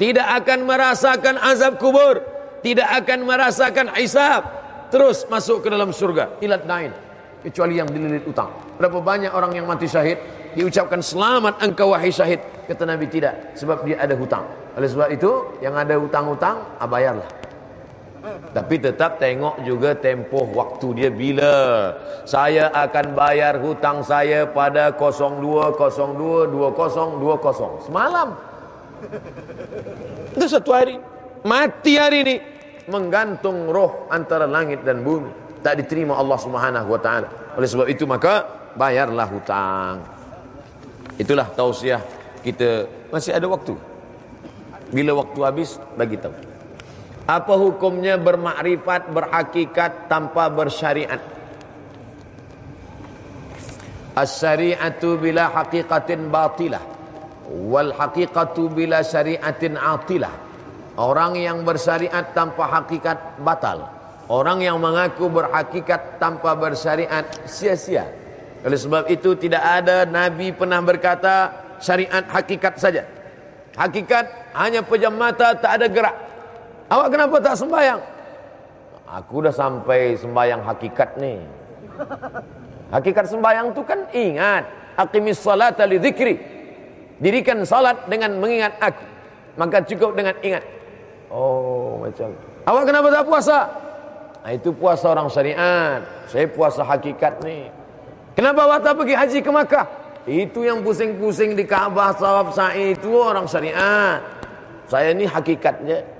tidak akan merasakan azab kubur, tidak akan merasakan hisab, terus masuk ke dalam surga. Ilat nain kecuali yang dililit utang. Berapa banyak orang yang mati syahid diucapkan selamat engkau wahai syahid. Kata Nabi tidak sebab dia ada hutang. Oleh sebab itu yang ada hutang-hutang ah, bayarlah. Tapi tetap tengok juga tempoh waktu dia bila saya akan bayar hutang saya pada 0202 2020 semalam. Itu satu hari. Mati hari ini menggantung roh antara langit dan bumi. Tak diterima Allah Subhanahu wa taala. Oleh sebab itu maka bayarlah hutang. Itulah tausiah kita masih ada waktu. Bila waktu habis bagi tahu. Apa hukumnya bermakrifat, berhakikat tanpa bersyariat? As-syari'atu bila haqiqatin batilah wal haqiqatu bila syari'atin atilah. Orang yang bersyariat tanpa hakikat batal. Orang yang mengaku berhakikat tanpa bersyariat sia-sia. Oleh sebab itu tidak ada nabi pernah berkata syariat hakikat saja. Hakikat hanya pejam mata tak ada gerak. Awak kenapa tak sembahyang? Aku udah sampai sembahyang hakikat nih. Hakikat sembahyang itu kan ingat. Aqimis salata li dzikri. Dirikan salat dengan mengingat aku. Maka cukup dengan ingat. Oh, macam. Awak kenapa tak puasa? Nah, itu puasa orang syariat. Saya puasa hakikat nih. Kenapa awak tak pergi haji ke Makkah? Itu yang pusing-pusing di Ka'bah, sawab sa'i itu orang syariat. Saya ini hakikatnya.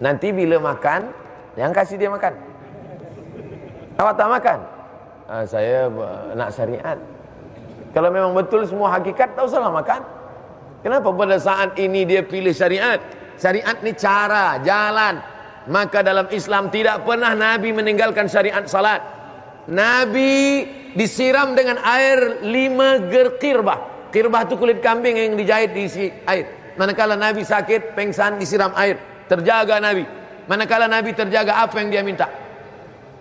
Nanti bila makan, yang kasih dia makan. Awak tak makan? Ah, saya nak syariat. Kalau memang betul semua hakikat, tak usahlah makan. Kenapa pada saat ini dia pilih syariat? Syariat ni cara, jalan. Maka dalam Islam tidak pernah Nabi meninggalkan syariat salat. Nabi disiram dengan air lima ger kirbah. Kirbah itu kulit kambing yang dijahit diisi air. Manakala Nabi sakit, pengsan disiram air. Terjaga Nabi. Manakala Nabi terjaga apa yang dia minta?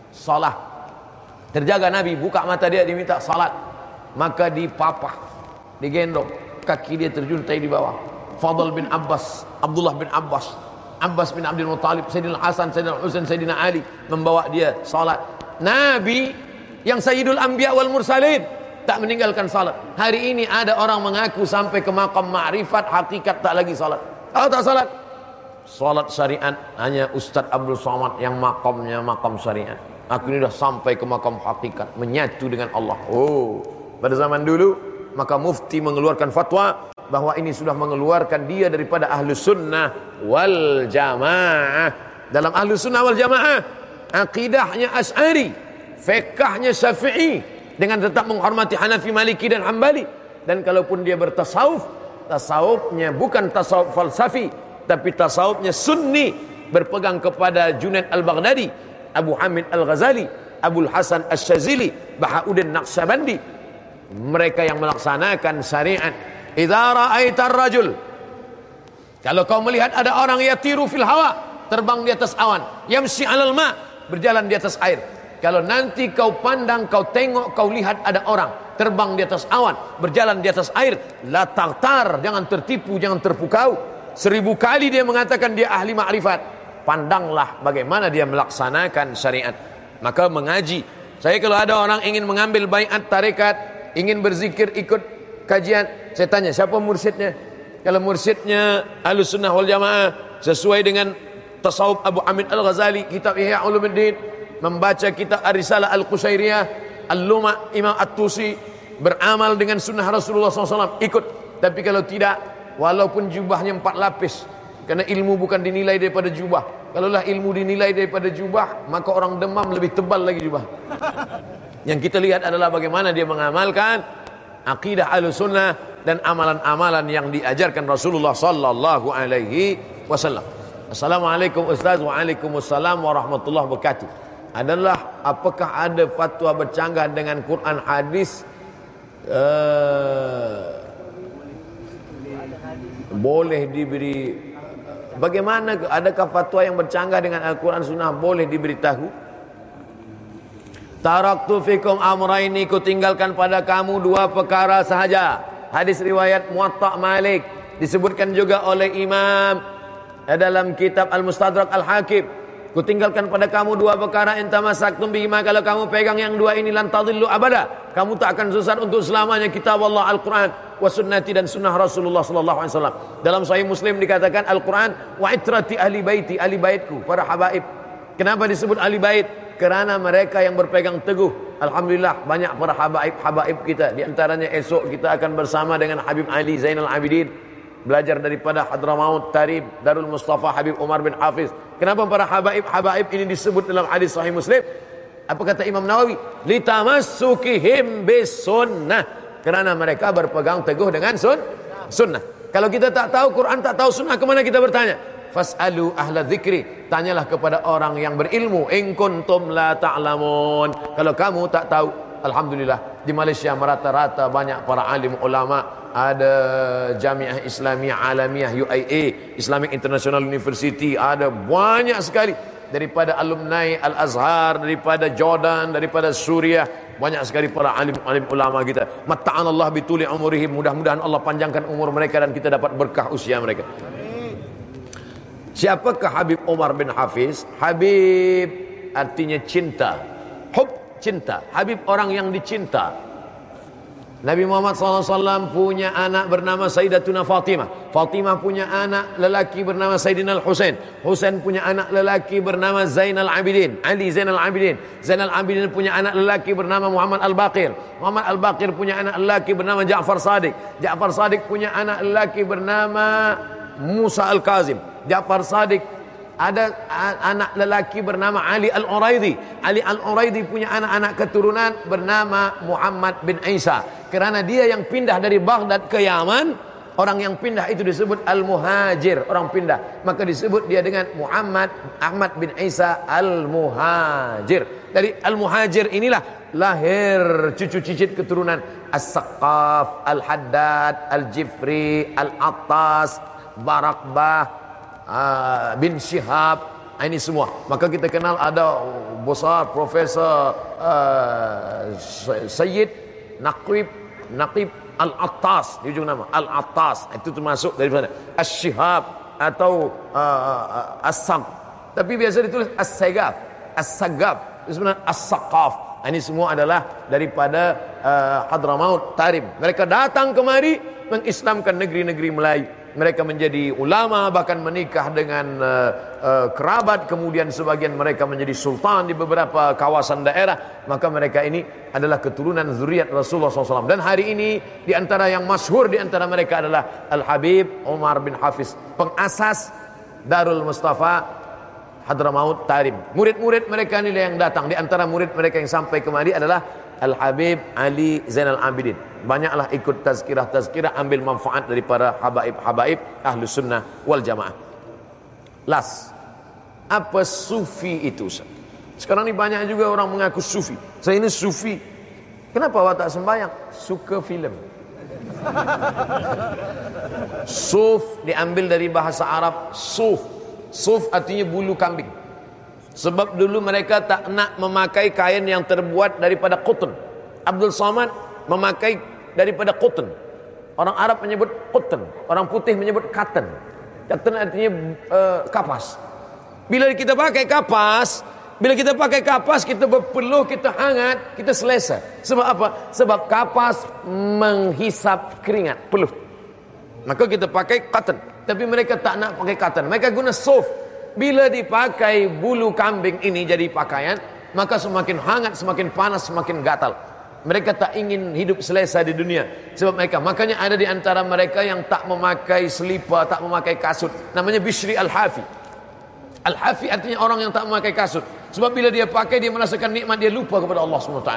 Salat. Terjaga Nabi, buka mata dia diminta salat. Maka dipapah, digendong kaki dia terjuntai di bawah. Fadl bin Abbas, Abdullah bin Abbas, Abbas bin Abdul Muttalib, Sayyidina Hasan, Sayyidina Husain, Sayyidina Ali membawa dia salat. Nabi yang Sayyidul Anbiya wal Mursalin tak meninggalkan salat. Hari ini ada orang mengaku sampai ke makam ma'rifat hakikat tak lagi salat. Oh tak salat. Salat syariat hanya Ustaz Abdul Somad yang makamnya makam syariat. Aku ini dah sampai ke makam hakikat menyatu dengan Allah. Oh, pada zaman dulu maka mufti mengeluarkan fatwa bahwa ini sudah mengeluarkan dia daripada ahlu sunnah wal jamaah dalam ahlu sunnah wal jamaah akidahnya as'ari fekahnya syafi'i dengan tetap menghormati Hanafi Maliki dan Hambali dan kalaupun dia bertasawuf tasawufnya bukan tasawuf falsafi tapi tasawufnya sunni berpegang kepada Junaid al-Baghdadi Abu Hamid al-Ghazali Abu Hasan al-Shazili Bahauddin Naqsyabandi. Mereka yang melaksanakan syariat. Idza ra'aitar rajul kalau kau melihat ada orang yatiru fil hawa terbang di atas awan yamsi 'alal ma berjalan di atas air. Kalau nanti kau pandang kau tengok kau lihat ada orang terbang di atas awan berjalan di atas air la tartar jangan tertipu jangan terpukau seribu kali dia mengatakan dia ahli ma'rifat pandanglah bagaimana dia melaksanakan syariat. Maka mengaji saya kalau ada orang ingin mengambil baiat tarekat ingin berzikir ikut kajian saya tanya siapa mursyidnya? Kalau mursyidnya Ahlus Sunnah wal Jamaah sesuai dengan tasawuf Abu Amin Al-Ghazali kitab Ihya Ulumuddin membaca kitab Ar-Risalah Al-Qusairiyah Al-Luma Imam At-Tusi beramal dengan sunnah Rasulullah SAW ikut. Tapi kalau tidak walaupun jubahnya empat lapis karena ilmu bukan dinilai daripada jubah kalaulah ilmu dinilai daripada jubah maka orang demam lebih tebal lagi jubah Yang kita lihat adalah bagaimana dia mengamalkan akidah sunnah dan amalan-amalan yang diajarkan Rasulullah sallallahu alaihi wasallam. Assalamualaikum Ustaz Waalaikumsalam warahmatullahi wabarakatuh. Adalah apakah ada fatwa bercanggah dengan Quran hadis uh, boleh diberi bagaimana adakah fatwa yang bercanggah dengan Al-Quran sunnah boleh diberitahu? Taraktu fikum amraini ku tinggalkan pada kamu dua perkara sahaja. Hadis riwayat Muwatta Malik disebutkan juga oleh Imam dalam kitab Al-Mustadrak Al-Hakim. Ku tinggalkan pada kamu dua perkara in tamasaktum bihima kalau kamu pegang yang dua ini lan tadillu abada. Kamu tak akan susah untuk selamanya kitab Allah Al-Quran wa sunnati dan sunnah Rasulullah sallallahu alaihi wasallam. Dalam sahih Muslim dikatakan Al-Quran wa itrati ahli baiti, ahli baitku, para habaib. Kenapa disebut ahli bait? kerana mereka yang berpegang teguh Alhamdulillah banyak para habaib-habaib kita di antaranya esok kita akan bersama dengan Habib Ali Zainal Abidin belajar daripada Hadramaut Tarib Darul Mustafa Habib Umar bin Hafiz kenapa para habaib-habaib ini disebut dalam hadis sahih Muslim apa kata Imam Nawawi litamassukihim bisunnah kerana mereka berpegang teguh dengan sun sunnah kalau kita tak tahu Quran tak tahu sunnah kemana kita bertanya Fas'alu ahla dzikri. Tanyalah kepada orang yang berilmu. In kuntum la ta'lamun. Kalau kamu tak tahu, alhamdulillah di Malaysia merata-rata banyak para alim ulama, ada Jamiah Islamiyah Alamiah UIA, Islamic International University, ada banyak sekali daripada alumni Al-Azhar, daripada Jordan, daripada Suriah, banyak sekali para alim-alim ulama kita. Matta'anallah bituli umurihim. Mudah-mudahan Allah panjangkan umur mereka dan kita dapat berkah usia mereka. Siapakah Habib Umar bin Hafiz? Habib artinya cinta. Hub cinta. Habib orang yang dicinta. Nabi Muhammad SAW punya anak bernama Sayyidatuna Fatimah. Fatimah punya anak lelaki bernama Sayyidina Al-Husain. Husain punya anak lelaki bernama Zainal Abidin. Ali Zainal Abidin. Zainal Abidin punya anak lelaki bernama Muhammad Al-Baqir. Muhammad Al-Baqir punya anak lelaki bernama Ja'far Sadiq. Ja'far Sadiq punya anak lelaki bernama Musa Al-Kazim. Ja'far Sadiq ada anak lelaki bernama Ali Al-Uraidi. Ali Al-Uraidi punya anak-anak keturunan bernama Muhammad bin Isa. Kerana dia yang pindah dari Baghdad ke Yaman, orang yang pindah itu disebut Al-Muhajir, orang pindah. Maka disebut dia dengan Muhammad Ahmad bin Isa Al-Muhajir. Dari Al-Muhajir inilah lahir cucu cicit keturunan As-Saqaf, Al-Haddad, Al-Jifri, Al-Attas, Barakbah, uh, bin Shihab ah, ini semua. Maka kita kenal ada besar profesor uh, Sayyid Naqib Naqib Al-Attas. Di ujung nama Al-Attas. Itu termasuk daripada As-Shihab atau uh, As-Sam. Tapi biasa ditulis As-Sagaf As-Sagaf. Sebenarnya As-Saqaf. Ah, ini semua adalah daripada uh, Hadramaut Tarim mereka datang kemari mengislamkan negeri-negeri Melayu mereka menjadi ulama bahkan menikah dengan uh, uh, kerabat. Kemudian sebagian mereka menjadi sultan di beberapa kawasan daerah. Maka mereka ini adalah keturunan zuriat Rasulullah SAW dan hari ini di antara yang masyhur di antara mereka adalah Al Habib Umar bin Hafiz pengasas Darul Mustafa Hadramaut Tarim. Murid-murid mereka ini yang datang. Di antara murid mereka yang sampai kemari adalah Al-Habib Ali Zainal Abidin. Banyaklah ikut tazkirah-tazkirah ambil manfaat daripada habaib-habaib ahlu sunnah wal jamaah. Las. Apa sufi itu? Sekarang ini banyak juga orang mengaku sufi. Saya ini sufi. Kenapa awak tak sembahyang? Suka filem. Suf diambil dari bahasa Arab suf. Suf artinya bulu kambing. Sebab dulu mereka tak nak memakai kain yang terbuat daripada kutun. Abdul Samad memakai daripada kutun. Orang Arab menyebut kutun. Orang putih menyebut cotton. Cotton artinya uh, kapas. Bila kita pakai kapas, bila kita pakai kapas, kita berpeluh, kita hangat, kita selesa. Sebab apa? Sebab kapas menghisap keringat, peluh. Maka kita pakai cotton. Tapi mereka tak nak pakai cotton. Mereka guna soft. Bila dipakai bulu kambing ini jadi pakaian, maka semakin hangat, semakin panas, semakin gatal. Mereka tak ingin hidup selesa di dunia. Sebab mereka, makanya ada di antara mereka yang tak memakai selipar, tak memakai kasut. Namanya Bishri Al-Hafi. Al-Hafi artinya orang yang tak memakai kasut. Sebab bila dia pakai, dia merasakan nikmat, dia lupa kepada Allah SWT.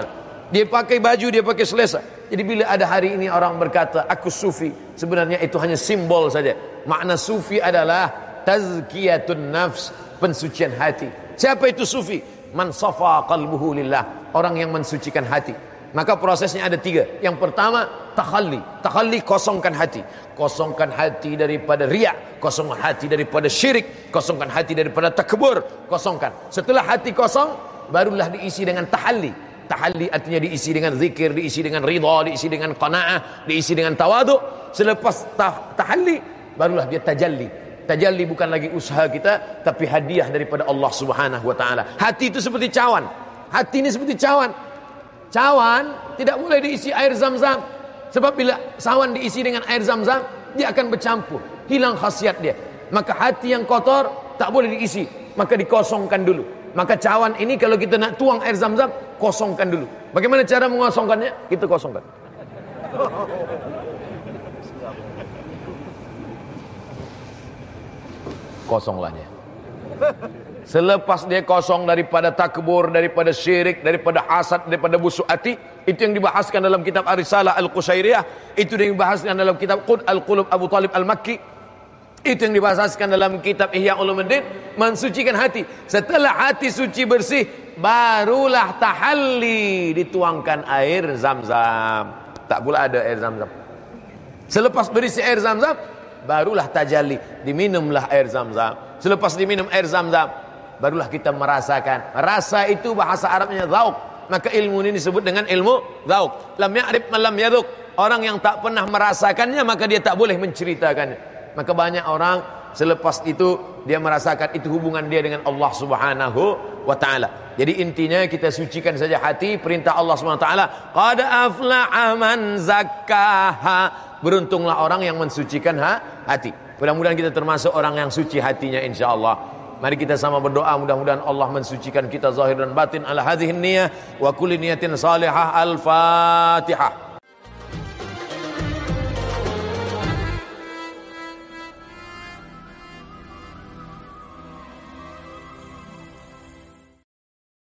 Dia pakai baju, dia pakai selesa. Jadi bila ada hari ini orang berkata, aku sufi. Sebenarnya itu hanya simbol saja. Makna sufi adalah tazkiyatun nafs pensucian hati siapa itu sufi man safa qalbuhu lillah orang yang mensucikan hati maka prosesnya ada tiga. Yang pertama takhalli. Takhalli kosongkan hati. Kosongkan hati daripada riak kosongkan hati daripada syirik. Kosongkan hati daripada takbur. Kosongkan. Setelah hati kosong barulah diisi dengan tahalli tahalli artinya diisi dengan zikir diisi dengan ridha diisi dengan qanaah diisi dengan tawadu selepas tahalli barulah dia tajalli. Tajalli bukan lagi usaha kita tapi hadiah daripada Allah Subhanahu wa taala. Hati itu seperti cawan. Hati ini seperti cawan. Cawan tidak boleh diisi air zam-zam. Sebab bila cawan diisi dengan air zam-zam, dia akan bercampur, hilang khasiat dia. Maka hati yang kotor tak boleh diisi, maka dikosongkan dulu. Maka cawan ini kalau kita nak tuang air zam-zam, kosongkan dulu. Bagaimana cara mengosongkannya? Kita kosongkan. kosonglah dia. Selepas dia kosong daripada takbur, daripada syirik, daripada hasad, daripada busuk hati, itu yang dibahaskan dalam kitab Arisalah Al-Qusairiyah, itu yang dibahaskan dalam kitab Qud Al-Qulub Abu Talib Al-Makki, itu yang dibahaskan dalam kitab Ihya Ulumuddin, mensucikan hati. Setelah hati suci bersih, barulah tahalli dituangkan air zam-zam. Tak pula ada air zam-zam. Selepas berisi air zam-zam, barulah tajalli diminumlah air zam-zam selepas diminum air zam-zam barulah kita merasakan rasa itu bahasa Arabnya zauk maka ilmu ini disebut dengan ilmu zauk lam ya'rif man lam yaduk orang yang tak pernah merasakannya maka dia tak boleh menceritakannya maka banyak orang Selepas itu dia merasakan itu hubungan dia dengan Allah Subhanahu wa taala. Jadi intinya kita sucikan saja hati perintah Allah Subhanahu wa taala. Qad aflaha man zakkaha. Beruntunglah orang yang mensucikan ha hati. Mudah-mudahan kita termasuk orang yang suci hatinya insyaallah. Mari kita sama berdoa mudah-mudahan Allah mensucikan kita zahir dan batin ala hadhihi niyah wa kulli niyatin salihah al-Fatihah.